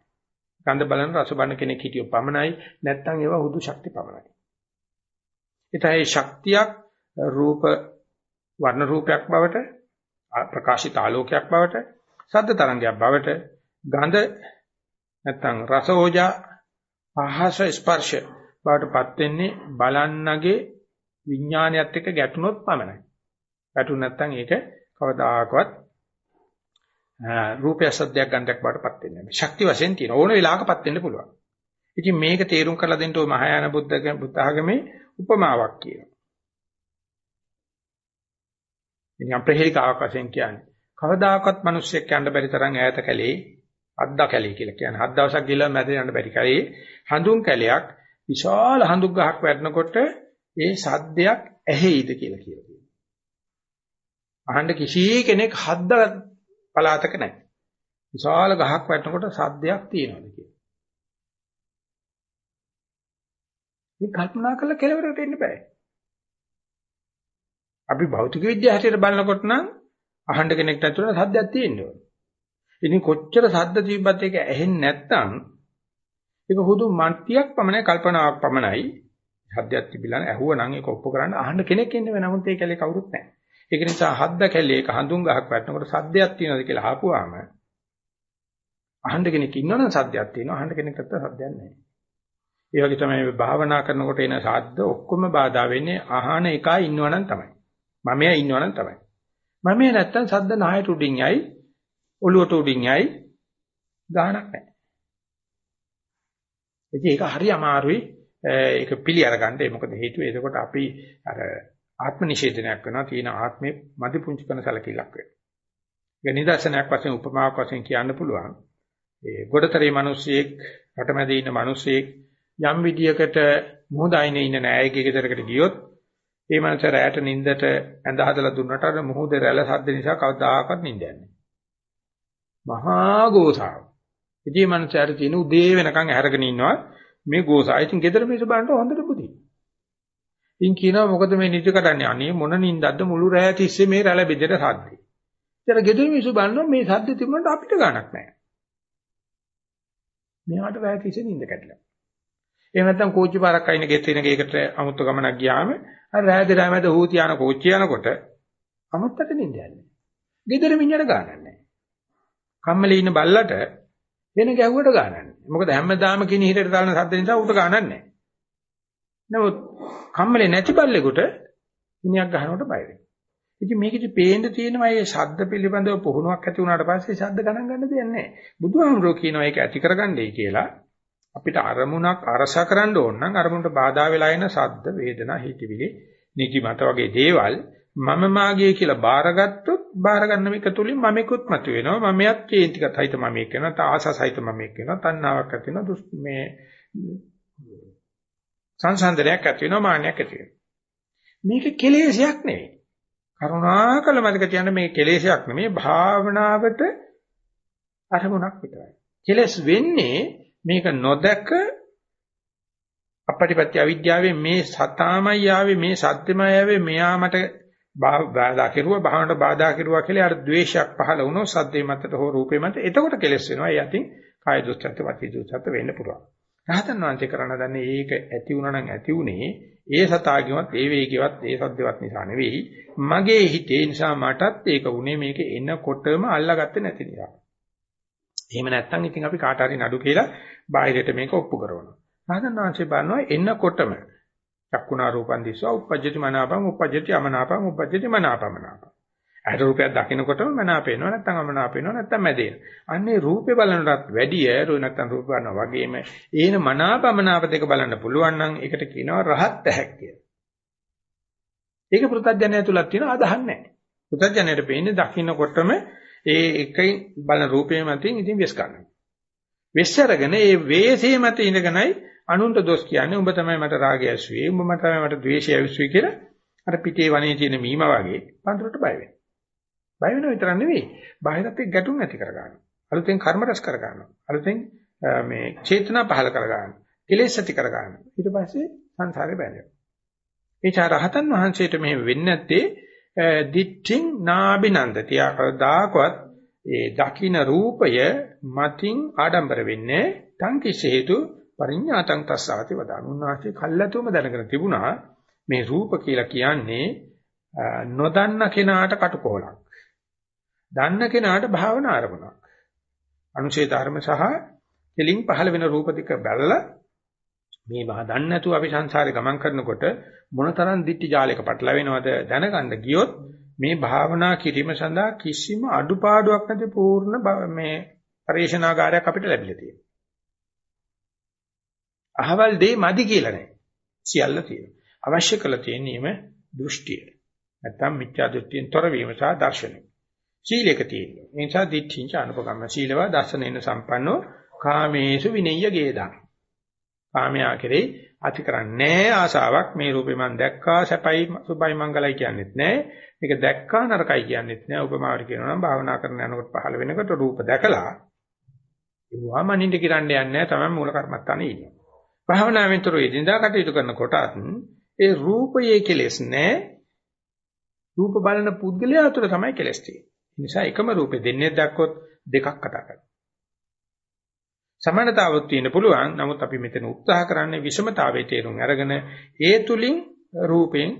S1: ගන්ධ බලන රස බලන කෙනෙක් හිටියොත් පමණයි නැත්නම් ඒවා හුදු ශක්ති පමණයි. ඒතයි ශක්තියක් රූප වර්ණ රූපයක් බවට ප්‍රකාශිත ආලෝකයක් බවට ශබ්ද තරංගයක් බවට ගඳ නැත්නම් රස ඕජා පහස ස්පර්ශ බවටපත් වෙන්නේ බලන්නගේ විඥානයත් එක්ක ගැටුනොත් පමණයි. ගැටුන නැත්නම් ඒක කවදාකවත් රූපය සද්දයක් ගන්ධයක් බාටපත් වෙන්නේ නැහැ. ශක්ති වශයෙන් තියෙන ඕන වෙලාවකපත් වෙන්න පුළුවන්. ඉතින් මේක තේරුම් කරලා දෙන්න ඔය මහායාන බුද්ධ බුද්ධ ආගමේ උපමාවක් කියනවා. ඉතින් අප්‍රහේලිකාවක් වශයෙන් කියන්නේ කවදාකවත් මිනිස්සෙක් යන්න බැරි තරම් ඈත කැලේ අද්දා කැලේ කියලා කියන්නේ. හත් දවසක් ගිහලා මැද යන්න බැරි කැලේ හඳුන් කැලයක් විශාල හඳුන් ගහක් වැටෙනකොට ඒ සද්දයක් ඇහෙයිද කියලා කියනවා. අහන්න කිසි කෙනෙක් හද්ද පලාතක නැහැ. විශාල ගහක් වැටෙනකොට සද්දයක් තියෙනවාද කියලා. මේ කල්පනා කරලා කෙලවරකට එන්න බෑ. අපි භෞතික විද්‍යාව හැටියට බලනකොට නම් අහන්න කෙනෙක්ට ඇතුළේ සද්දයක් තියෙන්න ඕනේ. ඉතින් කොච්චර සද්ද තිබ්බත් ඒක ඇහෙන්නේ නැත්නම් ඒක හුදු මන්තියක් පමණයි කල්පනාවක් පමණයි. සද්දයක් තිබිලා ඇහුවනම් ඒක ඔප්පු කරන්න අහන්න කෙනෙක් ඉන්නේ නැහැ. නමුත් ඒ කැලේ කවුරුත් නැහැ. ඒක නිසා හද්ද කැලේ එක හඳුන් ගහක් වැටෙනකොට සද්දයක් තියෙනවද කියලා අහපුවාම අහන්න කෙනෙක් ඉන්නවනම් සද්දයක් තියෙනවා අහන්න කෙනෙක් නැත්නම් සද්දයක් නැහැ. ඒ වගේ තමයි භාවනා කරනකොට එන ශබ්ද ඔක්කොම බාධා වෙන්නේ අහන එකයි ඉන්නවනම් තමයි. මමයා ඉන්නවනම් තමයි. මමයා නැත්තම් ශබ්ද නායට උඩින් යයි ඔළුවට උඩින් යයි ගාණක් නැහැ. ඉතින් ඒක හරි අමාරුයි ඒක පිළි අරගන්න. මොකද හේතුව එතකොට අපි අර ආත්ම නිෂේධනයක් කරනවා තියෙන ආත්මේ මදි පුංචි කරන සැලකිල්ලක් වෙනවා. ඒක නිදර්ශනයක් වශයෙන් උපමාවක් වශයෙන් කියන්න පුළුවන්. ඒ ගොඩතරේ මිනිස්සෙක් රටමැදේ ඉන්න මිනිස්සෙක් යම් විදියකට මුහුදයිනේ ඉන්න නෑයෙක්ගේ ගෙදරකට ගියොත් ඒ මනස රැයට නිින්දට ඇඳ හදලා දුන්නට අර මුහුදේ රැළ සද්ද නිසා කවදාකවත් නිින්ද යන්නේ මහා ගෝසාව. ඉතින් මනසට තියෙන උදේ වෙනකන් ඇහැරගෙන ඉන්නවා මේ ගෝසාව. ඉතින් ගෙදර මිනිස්සු බලන්න හොඳට පුදී. ඉතින් කියනවා මොකද මේ නිදි කඩන්නේ? අනේ මොන නිින්දක්ද මුළු රැය තිස්සේ මේ රැළ බෙදෙට සද්දේ. ඊට ගෙදර මිනිස්සු බලනවා මේ සද්ද තිබුණාට අපිට ගාණක් නැහැ. මෙයාට රැය තිස්සේ නිින්ද කැඩලා. එහෙම නැත්නම් කෝච්චි පාරක් අයින ගෙත් වෙන ගේකට අමුත්ත ගමනක් ගියාම අර රැය දෙරා මැද හූති යන කෝච්චිය යනකොට අමුත්තට නිින්ද යන්නේ. ගෙදර මිනිහට ගාණක් නැහැ. කම්මලේ ඉන්න බල්ලට වෙන ගැහුවට ගාණක් නැහැ. මොකද හැමදාම කිනි හිරට දාන සද්ද නිසා උට ගාණක් නැහැ. නමුත් කම්මලේ නැති බල්ලෙකුට මිනිහක් ගහනකොට බය වෙනවා. ඉතින් මේකෙදි පේන්න තියෙනවා මේ ශබ්ද පිළිබඳව පුහුණුවක් ඇති වුණාට පස්සේ ශබ්ද ගණන් ගන්න දෙයක් නැහැ. බුදුහාමුදුරුවෝ කියනවා ඒක ඇති කරගන්නයි කියලා. අපිට අරමුණක් අරස කරන්න ඕන නම් අරමුණට බාධා වෙලා එන ශබ්ද, වේදනා, හිතවිලි, නිදිමත වගේ දේවල් මම මාගේ කියලා බාරගත්තොත් බාර ගන්න මේක තුලින් මමෙකුත් මත වෙනවා. මමයක් චේන්තිකත් හිත මමෙක් වෙනවා. ආසසහිත මමෙක් වෙනවා. තණ්හාවක් ඇති වෙනවා. මේ සංසන්දනයක් ඇති වෙනවා. මාන්නයක් ඇති වෙනවා. මේක කෙලෙසයක් නෙවෙයි. කරුණාකර මතක තියාගන්න මේ කෙලෙසයක් නෙමෙයි භාවනාවට අරමුණක් විතරයි. කෙලස් වෙන්නේ මේක නොදක අපටිපත්‍ය අවිද්‍යාවේ මේ සතාමයි ආවේ මේ සත්‍යමයි ආවේ මෙයා මට බාධා කෙරුවා භාවනට බාධා කෙරුවා කියලා අර ද්වේෂයක් පහළ වුණොත් සද්දේ මතට හෝ රූපේ මත එතකොට කෙලස් වෙනවා. ඒ අතින් කාය දුස්චර්ත වාචී දුස්චර්ත වෙන්න පුළුවන්. රහතන් වහන්සේ කරන්න දන්නේ ඒක ඇති වුණා නම් ඇති උනේ ඒ සතාගේවත් ඒ වේගේවත් ඒ සද්දවත් නිසා නෙවෙයි මගේ හිතේ නිසා මටත් ඒක උනේ මේක එනකොටම අල්ලාගත්තේ නැති නිසා. එහෙම නැත්නම් ඉතින් අපි කාට හරි නඩු කියලා බාහිරට මේක ඔප්පු කරනවා. රහතන් වහන්සේ බලනවා එනකොටම චක්කුණා රූපන් දිස්වා උපජ්ජති මනාපං උපජ්ජති අමනාපං උපජ්ජති මනාපමනාපං. ඇට රූපයක් දකිනකොටම මනාප වෙනවා නැත්නම් අමනාප වෙනවා නැත්නම් මැදේන. අන්නේ රූපේ බලනටත් වැඩිය රූප නැත්නම් රූප බලනවා වගේම ඒන මනාපමනාප දෙක බලන්න පුළුවන් නම් ඒකට කියනවා රහත් ඇහැක් කියලා. ඒක පෘථග්ජනය තුලක් තියෙන අදහන්නේ නැහැ. පෘථග්ජනයට පේන්නේ දකින්නකොටම ඒ එකයි බලන රූපේ මතින් ඉතින් වෙස් ගන්නවා. වෙස් අරගෙන ඒ වේසේ මත ඉඳගෙනයි අනුන්ට දොස් කියන්නේ උඹ තමයි මට රාගය ඇසුවේ උඹ තමයි මට ද්වේෂය ඇසුවේ කියලා අර පිටේ වනේ තියෙන මීම වගේ පඳුරට බය වෙනවා. බය වෙනව විතර නෙවෙයි. බාහිරත් එක්ක ගැටුම් ඇති කර ගන්නවා. අලුතෙන් කර්ම රැස් කර ගන්නවා. අලුතෙන් මේ චේතනා පහල කර ගන්නවා. කෙලෙස් ඇති කර ගන්නවා. ඊට පස්සේ සංසාරේ බැඳෙනවා. ඒ චාරහතන් වහන්සේට මෙහෙම වෙන්නේ නැත්තේ දිට්ඨින් නාබිනන්දති. ආකදාකවත් ඒ දකින්න රූපය මතින් ආඩම්බර වෙන්නේ තං කිසේතු පරිඥාතං තස්සාති වදාන. උන්වහන්සේ කල්ලාතුම දැනගෙන තිබුණා මේ රූප කියලා කියන්නේ නොදන්න කෙනාට කටුකොලක්. දන්න කෙනාට භාවනා ආරමුණක්. අනුශේ ධර්ම සහ කෙලින් පහළ වෙන රූප දෙක බැලලා මේ මහ දන්නේ නැතුව අපි සංසාරේ ගමන් කරනකොට මොනතරම් දිට්ටි ජාලයක පටලවෙනවද දැනගන්න ගියොත් මේ භාවනා කිරීම සඳහා කිසිම අඩුපාඩුවක් නැති පූර්ණ මේ පරිශනාගාරයක් අපිට ලැබිලා තියෙනවා. අහවල් දෙය මදි කියලා නෑ. සියල්ල තියෙනවා. අවශ්‍ය කළ තියෙනීම දෘෂ්ටිය. නැත්තම් මිත්‍යා දෘෂ්ටියෙන් තොර වීම සහ දර්ශනය. සීලයක තියෙනවා. ඒ නිසා දිට්ඨිංච අනුපගම්ම සීලවා දර්ශනේන සම්පන්නෝ කාමේසු විනෙය්‍ය ගේදා. කාමයා කෙරේ අති කරන්නේ ආසාවක් මේ රූපේ මම දැක්කා සැපයි සුබයි මංගලයි කියන්නෙත් නෑ. මේක දැක්කා නරකයි කියන්නෙත් නෑ. උපමාවට කියනවා නම් භාවනා කරන යනකොට පහළ වෙනකොට රූප දැකලා ඒවා මනින්ද කිරන්න යන්නේ නෑ තමයි මූල කර්මත්තානේ ඉන්නේ. භාවනාවෙන් තොර එදිනදා කටයුතු කරනකොටත් ඒ රූපයේ කෙලෙස් නෑ. රූප බලන පුද්ගලයා තුළ තමයි කෙලස් තියෙන්නේ. නිසා එකම රූපේ දෙන්නේ දැක්කොත් දෙකක් කතා කරනවා. සමානතාවක් තියෙන්න පුළුවන්. නමුත් අපි මෙතන උත්සාහ කරන්නේ විෂමතාවයේ තේරුම් අරගෙන ඒ තුලින් රූපයෙන්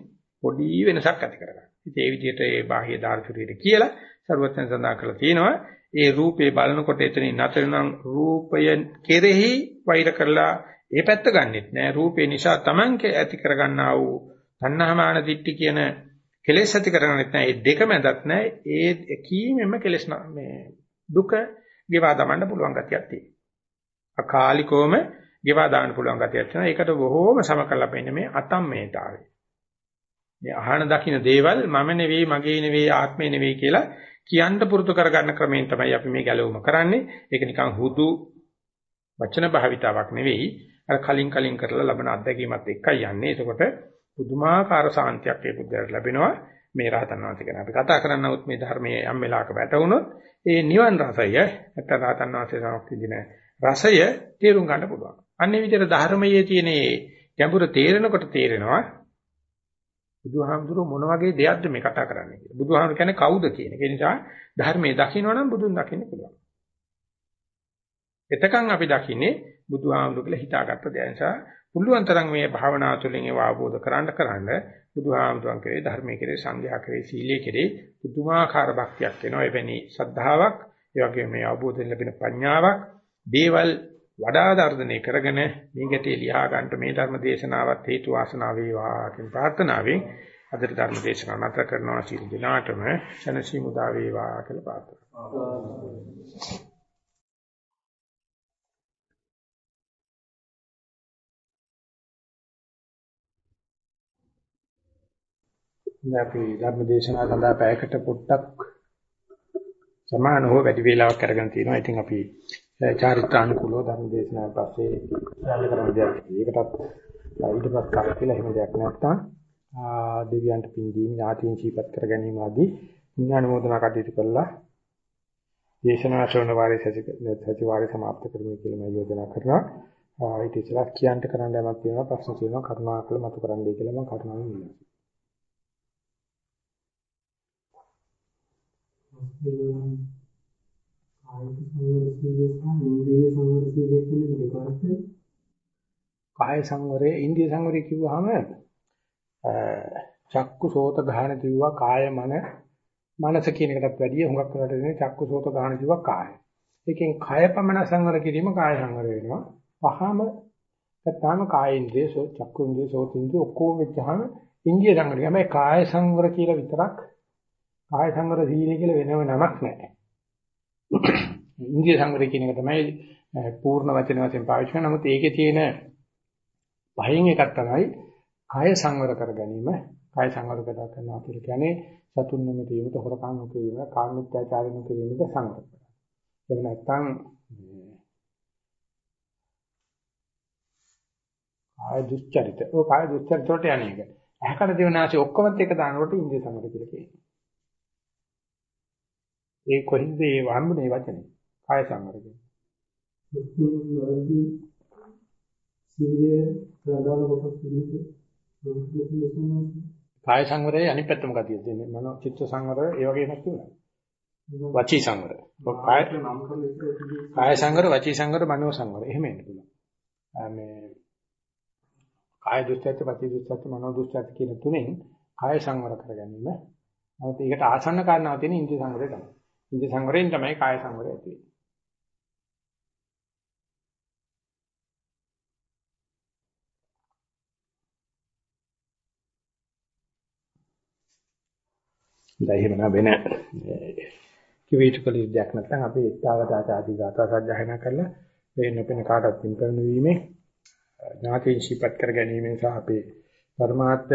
S1: පොඩි වෙනසක් ඇති කරගන්න. ඉතින් ඒ විදිහට ඒ බාහ්‍ය දාර්ශනිකයට කියලා ਸਰවඥයන් සඳහන් කරලා තියෙනවා. ඒ රූපේ බලනකොට එතනින් නැතර නම් රූපය කෙරෙහි වෛර කරලා ඒ පැත්ත ගන්නෙත් නෑ. රූපේ නිසා Taman ඇති කරගන්නා වූ තණ්හාමාන දිට්ඨි කියන කෙලෙස් ඇති කරගන්නෙත් නැහැ. ඒ දෙක මැදත් නැහැ. ඒ එකීමෙම කෙලෙස් මේ දුක ගෙවා දමන්න පුළුවන් ගතියක් තියෙනවා. අකාලිකවම ගෙවා දාන්න පුළුවන් ගතියක් තියෙනවා. ඒකට බොහෝම සම කරලා පෙන්නේ මේ අතම්මේතාවය. මේ අහන දකින්න දේවල් මම නෙවෙයි, මගේ නෙවෙයි, ආත්මේ නෙවෙයි කියලා කියන්න පුරුදු කරගන්න ක්‍රමයෙන් තමයි අපි මේ ගැලවුම කරන්නේ. ඒක නිකන් හුදු වචන භාවිතාවක් නෙවෙයි. අර කලින් කලින් කරලා ලබන අත්දැකීමත් එක්කයි යන්නේ. එතකොට පුදුමාකාර සාන්තියක් ඒ බුද්ධයට ලැබෙනවා. මේ රහතන් වහන්සේ ගැන අපි කතා කරනවොත් මේ ධර්මයේ යම් වෙලාවක වැටුණොත් ඒ නිවන් රසය නැත්නම් රහතන් වහන්සේ සමක් විදින රසය තේරුම් ගන්න පුළුවන්. අන්නේ විදිහට ධර්මයේ තියෙන ගැඹුර තේරෙනකොට තේරෙනවා බුදුහාමුදුරුවෝ මොන වගේ දෙයක්ද මේ කතා කරන්නේ කියලා. බුදුහාමුදුරුවෝ කියන්නේ කවුද කියන එක. ඒ නිසා ධර්මයේ දකින්නවනම් බුදුන් දකින්න පුළුවන්. එතකන් අපි දකින්නේ බුදුහාමුදුරුවෝ කියලා හිතාගත්ත දේ නිසා පුළුවන් තරම් මේ භාවනා තුළින් ඒව අවබෝධ කරගන්න කරන්න බුදුහාමුදුරන් කෙරේ ධර්මයේ කෙරේ සංඝයා කෙරේ සීලයේ කෙරේ පුදුමාකාර භක්තියක් වෙනවා එවැනි ශ්‍රද්ධාවක් ඒ වගේම මේ අවබෝධයෙන් ලැබෙන ප්‍රඥාවක් දේවල් වඩා ධර්ධනය කරගෙන මේ ගැටේ ලියා ගන්නට මේ ධර්ම දේශනාවත් හේතු වාසනා වේවා කියන ප්‍රාර්ථනාවෙන් අදට ධර්ම දේශනාව නැතර කරනවා. සියලු දෙනාටම ශනසි මුදා වේවා කියලා ප්‍රාර්ථනා අපි ධර්ම දේශනාව සඳහා පැයකට පොට්ටක් සමාන හෝ වැඩි වේලාවක් අරගෙන තිනවා. ඉතින් අපි චාරිත්‍රානුකූලව ධර්ම දේශනාව පස්සේ යන්න කරන දෙයක්. ඒකටත් ඊට පස්සේ කියලා එහෙම දෙයක් නැත්නම් දෙවියන්ට පින් දීම, ඥාතීන් ජීවත් කර ගැනීම ආදී පුණ්‍යානුමෝදනා කටයුතු කළා. දේශනා ශ්‍රවණ වාරයේ සතිවාරය સમાપ્ત කරමු කියලා මම යෝජනා කරනවා. ඊට ඉස්සෙල්ලා කියන්න කරන්න යමක් තියෙනවා ප්‍රශ්න තියෙනවා කරුණාකර මතු කරන්නයි කියලා මම කරුණාවෙන් ඉල්ලනවා. කායික සංවර සීලය සහ ඉන්ද්‍රිය සංවර සීලය කියන දෙකකට කාය සංවරය ඉන්ද්‍රිය සංවරය කිව්වහම චක්කු සෝත ගාහන කිව්වා කාය මන මනස කියන එකටත් වැඩිය හුඟක් කරලා දෙන්නේ චක්කු සෝත ගාහන කිව්වා කාය. ඒකෙන් කය පමණ සංවර කිරීම කාය සංවර වෙනවා. පහම නැත්නම් කාය ඉන්ද්‍රිය සෝ චක්කු ඉන්ද්‍රිය සෝත ඉන්ද්‍රිය ඔක්කොම වෙච්චහම ඉන්ද්‍රිය සංවර. හැබැයි කාය සංවර කියලා විතරක් කාය සංවර සීලය කියලා වෙනම නමක් නැහැ. ඉන්ද්‍රිය සංවරය කියන එක තමයි පූර්ණ වචන වශයෙන් පාවිච්චි කරන නමුත් ඒකේ තියෙන පහෙන් එකක් තමයි කාය සංවර කර ගැනීම. කාය සංවර කරලා කරනවා කියලා කියන්නේ සතුන් නොමැරීමට හොරකම් නොකිරීම, කාමීත්‍යාචාරය නොකිරීමට සංවර කරනවා. එහෙම නැත්නම් කාය දුස්චරිත. ඔය කාය දුස්චරිත වලට යන්නේ ඒක. ඇහැකට දෙවනාසි ඔක්කොමත් එක දානකොට ඉන්ද්‍රිය සංවර කියලා කියනවා. ඒ කොහින්ද මේ වහන්නේ වචනේ? කාය සංවර කියන්නේ. කාය සංවරයේ අනිත් පැත්ත මොකක්ද කියන්නේ? මනෝ චිත්ත සංවරය ඒ වගේ එකක් තියෙනවා. වචී සංවරය. කාය කාය සංවර, වචී සංවර, මනෝ සංවර. එහෙම එන්න පුළුවන්. මේ කාය දුස්ත්‍යත්, වචී දුස්ත්‍යත්, මනෝ දුස්ත්‍යත් කියන තුනෙන් කාය සංවර කර ගැනීම. නමුත් ඒකට ආසන්න කාරණාව තියෙන ඉන්ද්‍රිය සංවරය තමයි. ඉන්ද්‍රිය සංවරයෙන් තමයි කාය සංවරය ඇති වෙන්නේ. දැන් එහෙම වෙන කිවිටකල දෙයක් නැත්නම් අපි ඊතාවදාත ආදී ගාථා සජ්ජායනා කරලා වෙන වෙන කාටත් පින් කරන වීමේ ඥාතීන් ශීපත් කර ගැනීමෙන් සහ අපේ පරමාර්ථ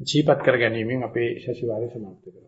S1: ශීපත් කර ගැනීමෙන් අපේ ශෂිවාරය සමාප්ත කරනවා